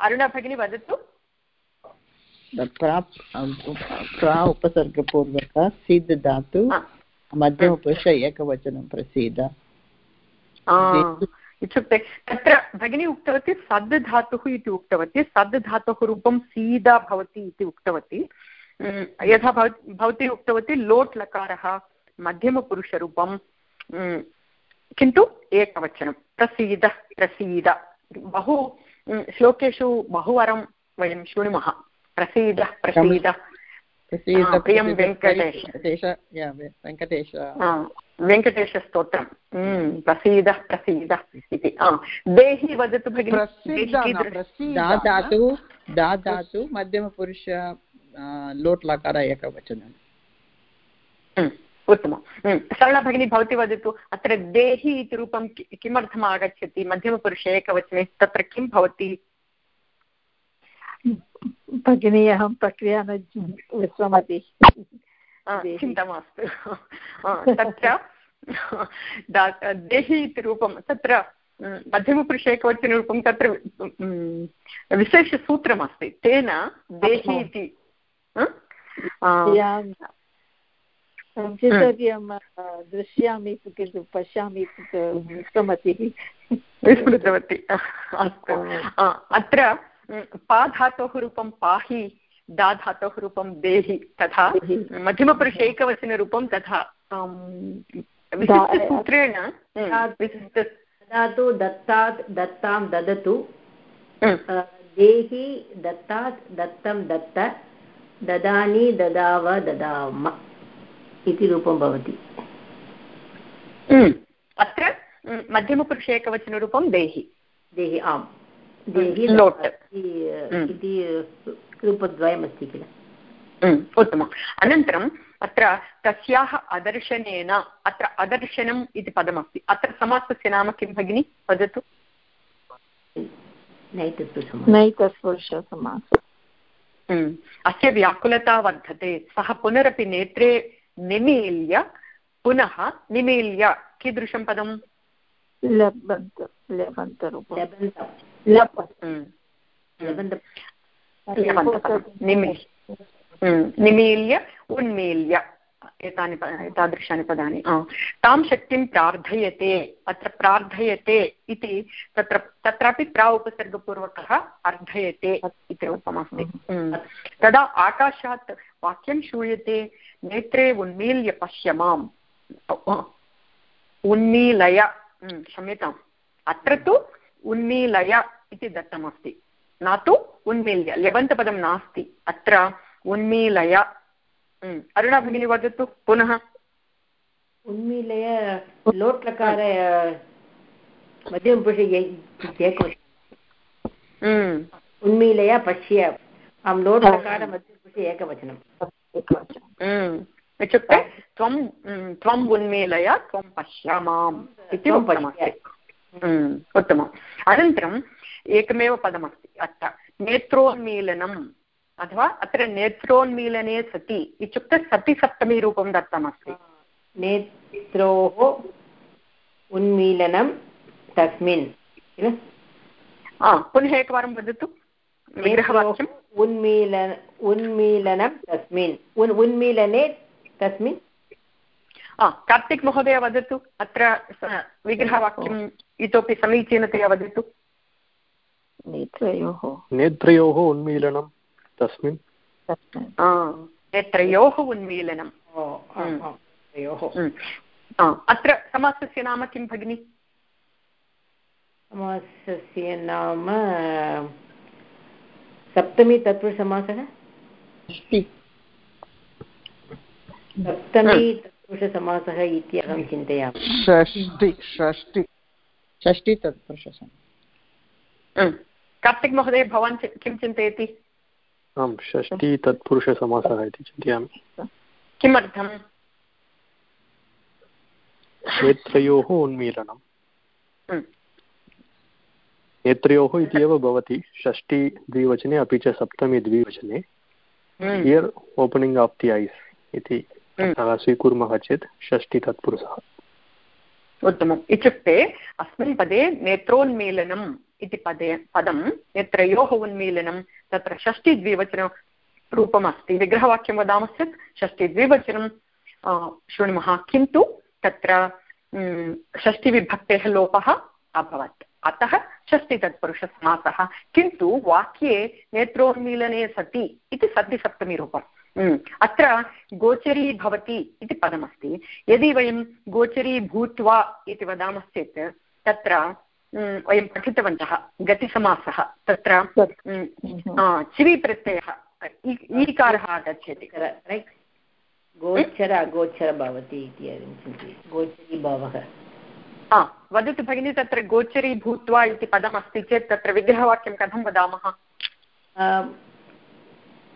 अरुणा भगिनी वदतु। प्रा उपसर्गपूर्वक सिद्ध धातु मध्यमपुरुष एकवचनं प्रसीद। इत्युक्ते तत्र भगिनी उक्तवती सद् धातुः इति उक्तवती सद् धातोः रूपं सीदा भवति इति उक्तवती। यथा भव भवती उक्तवती लोट् लकारः मध्यमपुरुषरूपं किन्तु एकवचनं प्रसीद प्रसीद। बहु श्लोकेषु बहुवारं वयं शृणुमः प्रसीद प्रसीद। प्रियं वेङ्कटेश। वेङ्कटेश वेङ्कटेशस्तोत्रं प्रसीद प्रसीद इति. देहि वदतु भगिनि दातु दातु मध्यमपुरुष लोट् लकार एकवचनम् उत्तमं सरला भगिनी भवती वदतु अत्र देहि इति रूपं किमर्थम् आगच्छति मध्यमपुरुषे एकवचने तत्र किं भवति? भगिनी अहं प्रक्रिया न विस्मरति चिन्ता मास्तु तत्र देहि इति रूपं तत्र मध्यमपुरुषे एकवचनरूपं तत्र विशेषसूत्रमस्ति तेन देहि इति दृश्यामि किन्तु पश्यामि विस्मृतवती विस्मृतवती अस्तु अत्र पा धातोः रूपं पाहि दा धातोः रूपं देहि। तथा मध्यमपुरुषे एकवचनरूपं तथा विशिष्टसूत्रेण ददातु दत्तात् दत्तां ददतु देहि दत्तात् दत्तं दत्त ददानि ददाव ददाम इति रूपं भवति। अत्र मध्यमपुरुषे एकवचनरूपं देहि। देहि आम्। देहि लोट्। इति रूपद्वयमस्ति किल? उत्तमम् अनन्तरम् अत्र तस्याः अदर्शनेन अत्र अदर्शनम् इति पदमस्ति अत्र समासस्य नाम किं भगिनि वदतु अस्य व्याकुलता वर्धते सः पुनरपि नेत्रे निमील्य पुनः निमील्य कीदृशं पदम् निमील्य, उन्मील्य, एतानि एतादृशानि पदानि। तां शक्तिं प्रार्थयते, अत्र प्रार्थयते इति तत्र, तत्रापि प्रा उपसर्गपूर्वकः अर्धयते इति रूपमस्ति। तदा आकाशात् वाक्यं श्रूयते, नेत्रे उन्मील्य पश्य माम्। उन्मीलय। क्षम्यताम्। अत्र तु उन्मीलय इति दत्तमस्ति। न तु उन्मील्य ल्यबन्तपदं नास्ति। अत्र उन्मीलय। अरुणा भगिनी वदतु पुनः। उन्मीलय लोट्लकार मध्यमपुरुषे उन्मीलय पश्य। आं लोट् लकारमध्ये एकवचनम् इत्युक्ते त्वं त्वम् उन्मीलय त्वं पश्यामाम् इति उत्तमम् अनन्तरम् एकमेव पदमस्ति अत्र नेत्रोन्मीलनम् अथवा अत्र नेत्रोन्मीलने सति इत्युक्ते सति सप्तमीरूपं दत्तमस्ति। नेत्रोः उन्मीलनं तस्मिन् किल? पुनः एकवारं वदतु विग्रहवाक्यम्। उन्मीलन उन्मीलनं तस्मिन् उन् उन्मीलने तस्मिन्? कार्तिक् महोदय वदतु अत्र विग्रहवाक्यम् इतोपि समीचीनतया वदतु। नेत्रयोः। नेत्रयोः उन्मीलनं तस्मिन्? नेत्रयोः उन्मीलनम् अत्र समासस्य नाम किं भगिनि? समासस्य नाम सप्तमी तत्पुरुषसमासः? सप्तमी तत्पुरुषसमासः इति अहं चिन्तयामि। षष्टि षष्टि षष्टि तत्पुरुषसमासः। कार्तिक् महोदय भवान् किं चिन्तयति? आं षष्टि तत्पुरुषसमासः इति चिन्तयामि। किमर्थम्? नेत्रयोः उन्मीलनं। नेत्रयोः इति एव भवति षष्टि द्विवचने अपि च सप्तमी द्विवचने। Here opening of the eyes इति स्वीकुर्मः चेत् षष्टि तत्पुरुषः। उत्तमम्। इत्युक्ते अस्मिन् पदे नेत्रोन्मीलनम्। इति पदे, पदं नेत्रयोः उन्मीलनं तत्र षष्टिद्विवचनरूपम् अस्ति विग्रहवाक्यं वदामश्चेत् षष्टिद्विवचनं शृणुमः। किन्तु तत्र षष्टिविभक्तेः लोपः अभवत्। अतः षष्टितत्पुरुषसमासः। किन्तु वाक्ये नेत्रोन्मीलने सति इति सतिसप्तमीरूपम् अत्र गोचरी भवति इति पदमस्ति। यदि वयं गोचरी भूत्वा इति वदामश्चेत् तत्र वयं पठितवन्तः गतिसमासः तत्र चिवि प्रत्ययः ईकारः आगच्छति। गोचर अगोचर भवति इति गोचरी भावः। वदतु भगिनि तत्र गोचरी भूत्वा इति पदमस्ति चेत् तत्र विग्रहवाक्यं कथं वदामः?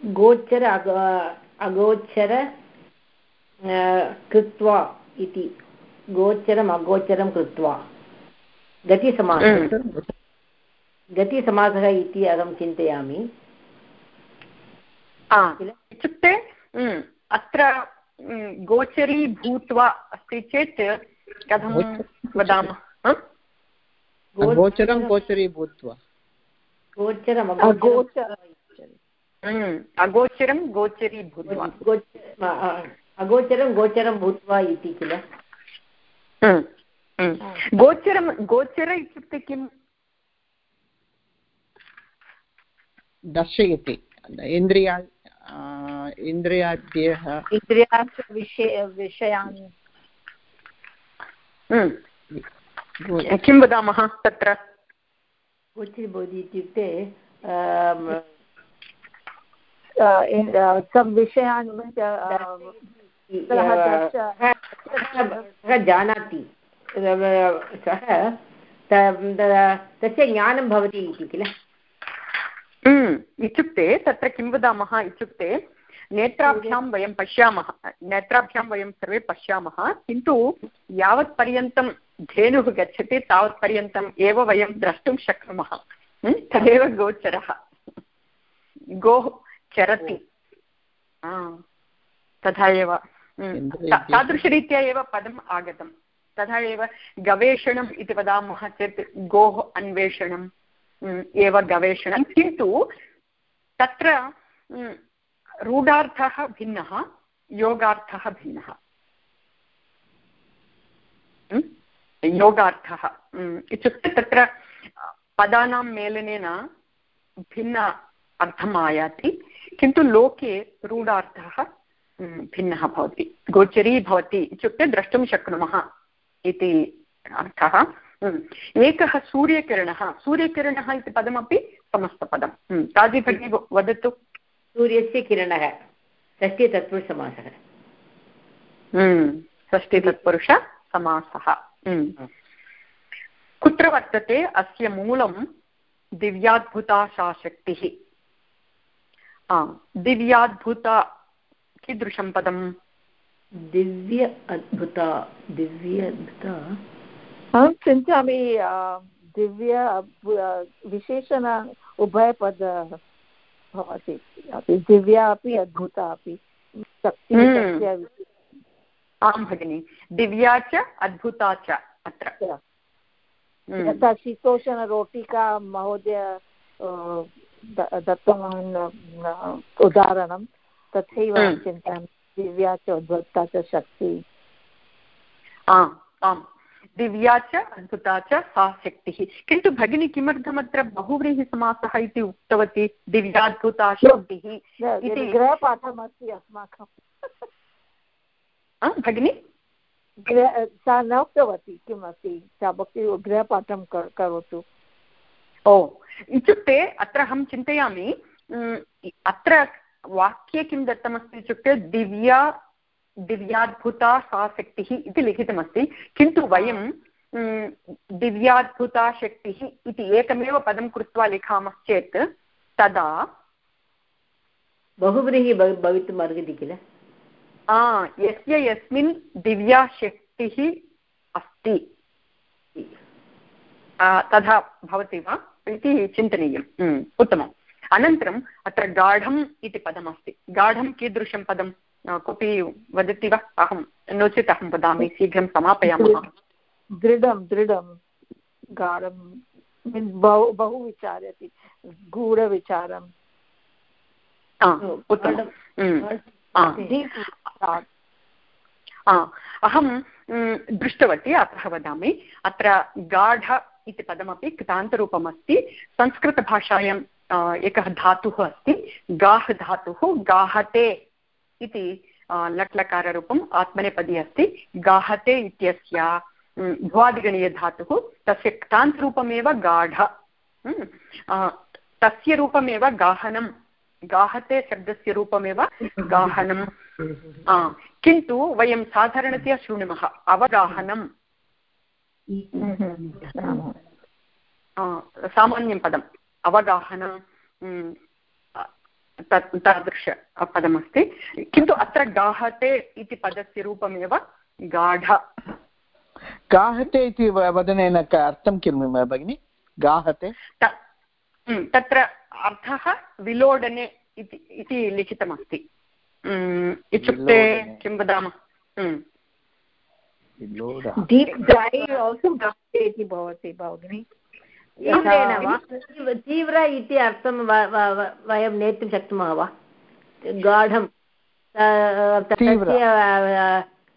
गोचर अगोचर कृत्वा इति। गोचरम् अगोचरं कृत्वा। गतिसमासः गतिसमासः इति अहं चिन्तयामि। इत्युक्ते अत्र गोचरी भूत्वा अस्ति चेत् कथं वदामः? गोचरं गोचरी भूत्वा। गोचरम् अगोचरं गोचरी। भूत्वा। अगोचरं गोचरं भूत्वा इति किल? गोचरं गोचर इत्युक्ते किम् दर्शयति इन्द्रिया इन्द्रियाद्यः इन्द्रियाश्च विषय विषयान् किं वदामः तत्र गोचरी भवति इत्युक्ते विषयान् जानाति सः तस्य ज्ञानं भवति इति किल इत्युक्ते तत्र किं वदामः इत्युक्ते नेत्राभ्यां वयं पश्यामः नेत्राभ्यां वयं सर्वे पश्यामः किन्तु यावत्पर्यन्तं धेनुः गच्छति तावत्पर्यन्तम् एव वयं द्रष्टुं शक्नुमः तदेव गोचरः गोः चरति तथा एव तादृशरीत्या एव पदम् आगतं तथा एव गवेषणम् इति वदामः चेत् गोः अन्वेषणम् एव गवेषणं किन्तु तत्र रूढार्थः भिन्नः, योगार्थः भिन्नः। योगार्थः इत्युक्ते तत्र पदानां मेलनेन भिन्न अर्थम् आयाति, किन्तु लोके रूढार्थः भिन्नः भवति। गोचरी भवति इत्युक्ते द्रष्टुं शक्नुमः। इति अर्थः। एकः सूर्यकिरणः। सूर्यकिरणः इति पदमपि समस्तपदं ताजी भगिनी वदतु। सूर्यस्य किरणः षष्टितत्पुरुषसमासः षष्टितत्पुरुषसमासः कुत्र वर्तते? अस्य मूलं दिव्याद्भुता सा शक्तिः दिव्याद्भुता कीदृशं पदम्? दिव्य अद्भुता दिव्य अद्भुता। अहं चिन्तयामि दिव्य विशेषण उभयपद भवति। दिव्या अपि अद्भुता अपि। हम्म। आं भगिनि दिव्या च अद्भुता च अत्र। हम्म। यथा शीतोषणरोटिका महोदय दत्तवान् उदाहरणं। तथैव हम्म। चिन्तयामि दिव्या च अद्भुता च शक्ति. आम् आम्. दिव्या च अद्भुता च सा शक्तिः. किन्तु भगिनी किमर्थमत्र बहुव्रीहिसमासः इति उक्तवती दिव्याद्भुता शक्तिः इति? गृहपाठमस्ति अस्माकं. भगिनि? सा न उक्तवती किमस्ति सा भवती गृहपाठं करोतु. ओ इत्युक्ते अत्र अहं चिन्तयामि अत्र वाक्ये किं दत्तमस्ति इत्युक्ते दिव्या दिव्याद्भुता सा शक्तिः इति लिखितमस्ति। किन्तु वयं दिव्याद्भुता शक्तिः इति एकमेव पदं कृत्वा लिखामश्चेत् तदा बहुव्रीहि भवितुम् अर्हति किल? यस्य यस्मिन् दिव्या शक्तिः अस्ति। तथा भवति वा? इति चिन्तनीयम्। उत्तमम्। अनन्तरम् अत्र गाढम् इति पदमस्ति। गाढं कीदृशं पदं? कोऽपि वदति वा? अहं नो चेत् अहं वदामि शीघ्रं समापयामः। दृढं दृढं गाढं बहु बहु विचार्यति गूढविचारम्। अहं दृष्टवती अतः वदामि। अत्र गाढ इति पदमपि कृतान्तरूपमस्ति। संस्कृतभाषायां एकः धातुः अस्ति। गाह् धातुः गाहते इति लट्लकाररूपम् आत्मनेपदी अस्ति। गाहते इत्यस्य भ्वादिगणीयधातुः तस्य क्तान्तरूपमेव गाढ। तस्य रूपमेव गाहनं गाहते शब्दस्य रूपमेव गाहनं किन्तु वयं साधारणतया शृणुमः अवगाहनं सामान्यं पदम्। अवगाहनं तत् तादृशपदमस्ति किन्तु अत्र गाहते इति पदस्य रूपमेव गाढ गाहते इति वदनेन अर्थं किं भगिनि गाहते तत्र अर्थः विलोडने इति लिखितमस्ति इत्युक्ते किं वदामः इति भवति भगिनि तीव्र इति अर्थं वयं नेतुं शक्नुमः वा? गाढं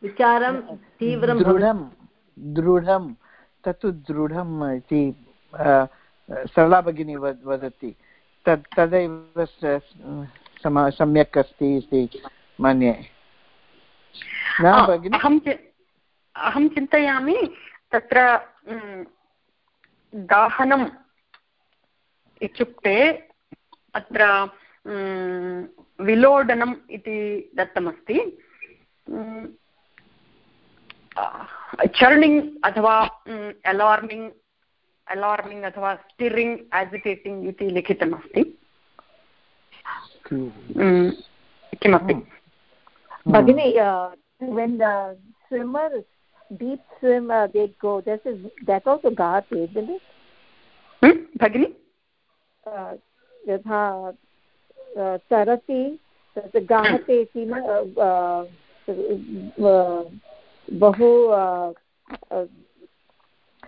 विचारं तीव्रं दृढं दृढं तत्तु दृढम् इति सरला भगिनी वदति। तद् तदैव सम्यक् अस्ति इति मन्ये। अहं चिन्तयामि तत्र दाहनम् इत्युक्ते अत्र विलोडनम् इति दत्तमस्ति। चर्निङ्ग् अथवा अलार्मिङ्ग् अलार्मिङ्ग् अथवा स्टिरिङ्ग् एजिटेटिङ्ग् इति लिखितमस्ति। किमपि। भगिनि when deep swim uh, they go this is that also ghat isn't it भगिनि यथा तरति तत् गाहते इति न बहु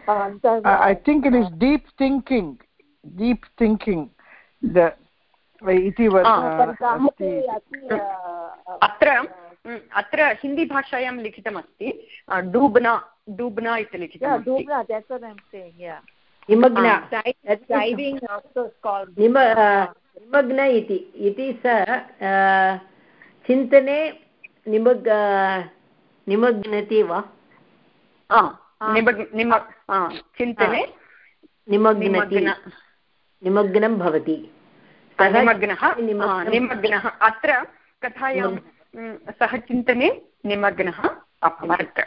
I think it is deep thinking, deep thinking. The इति अत्र अत्र हिन्दीभाषायां लिखितमस्ति। डूब्ना डूब्ना इति निमग्न। इति। इति स चिन्तने निमग् निमग्नति वा? चिन्तने निमग्नति। निमग्नं। भवति। निमग्नः निमग्नः। अत्र कथायां सः चिन्तने निमग्नः अभवत्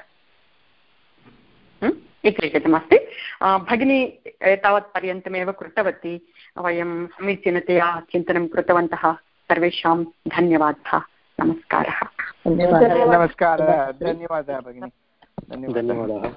एकीकृतमस्ति। भगिनी एतावत्पर्यन्तमेव कृतवती। वयं समीचीनतया चिन्तनं कृतवन्तः। सर्वेषां धन्यवादः। नमस्कारः। नमस्कारः। धन्यवादः भगिनि। धन्यवादाः।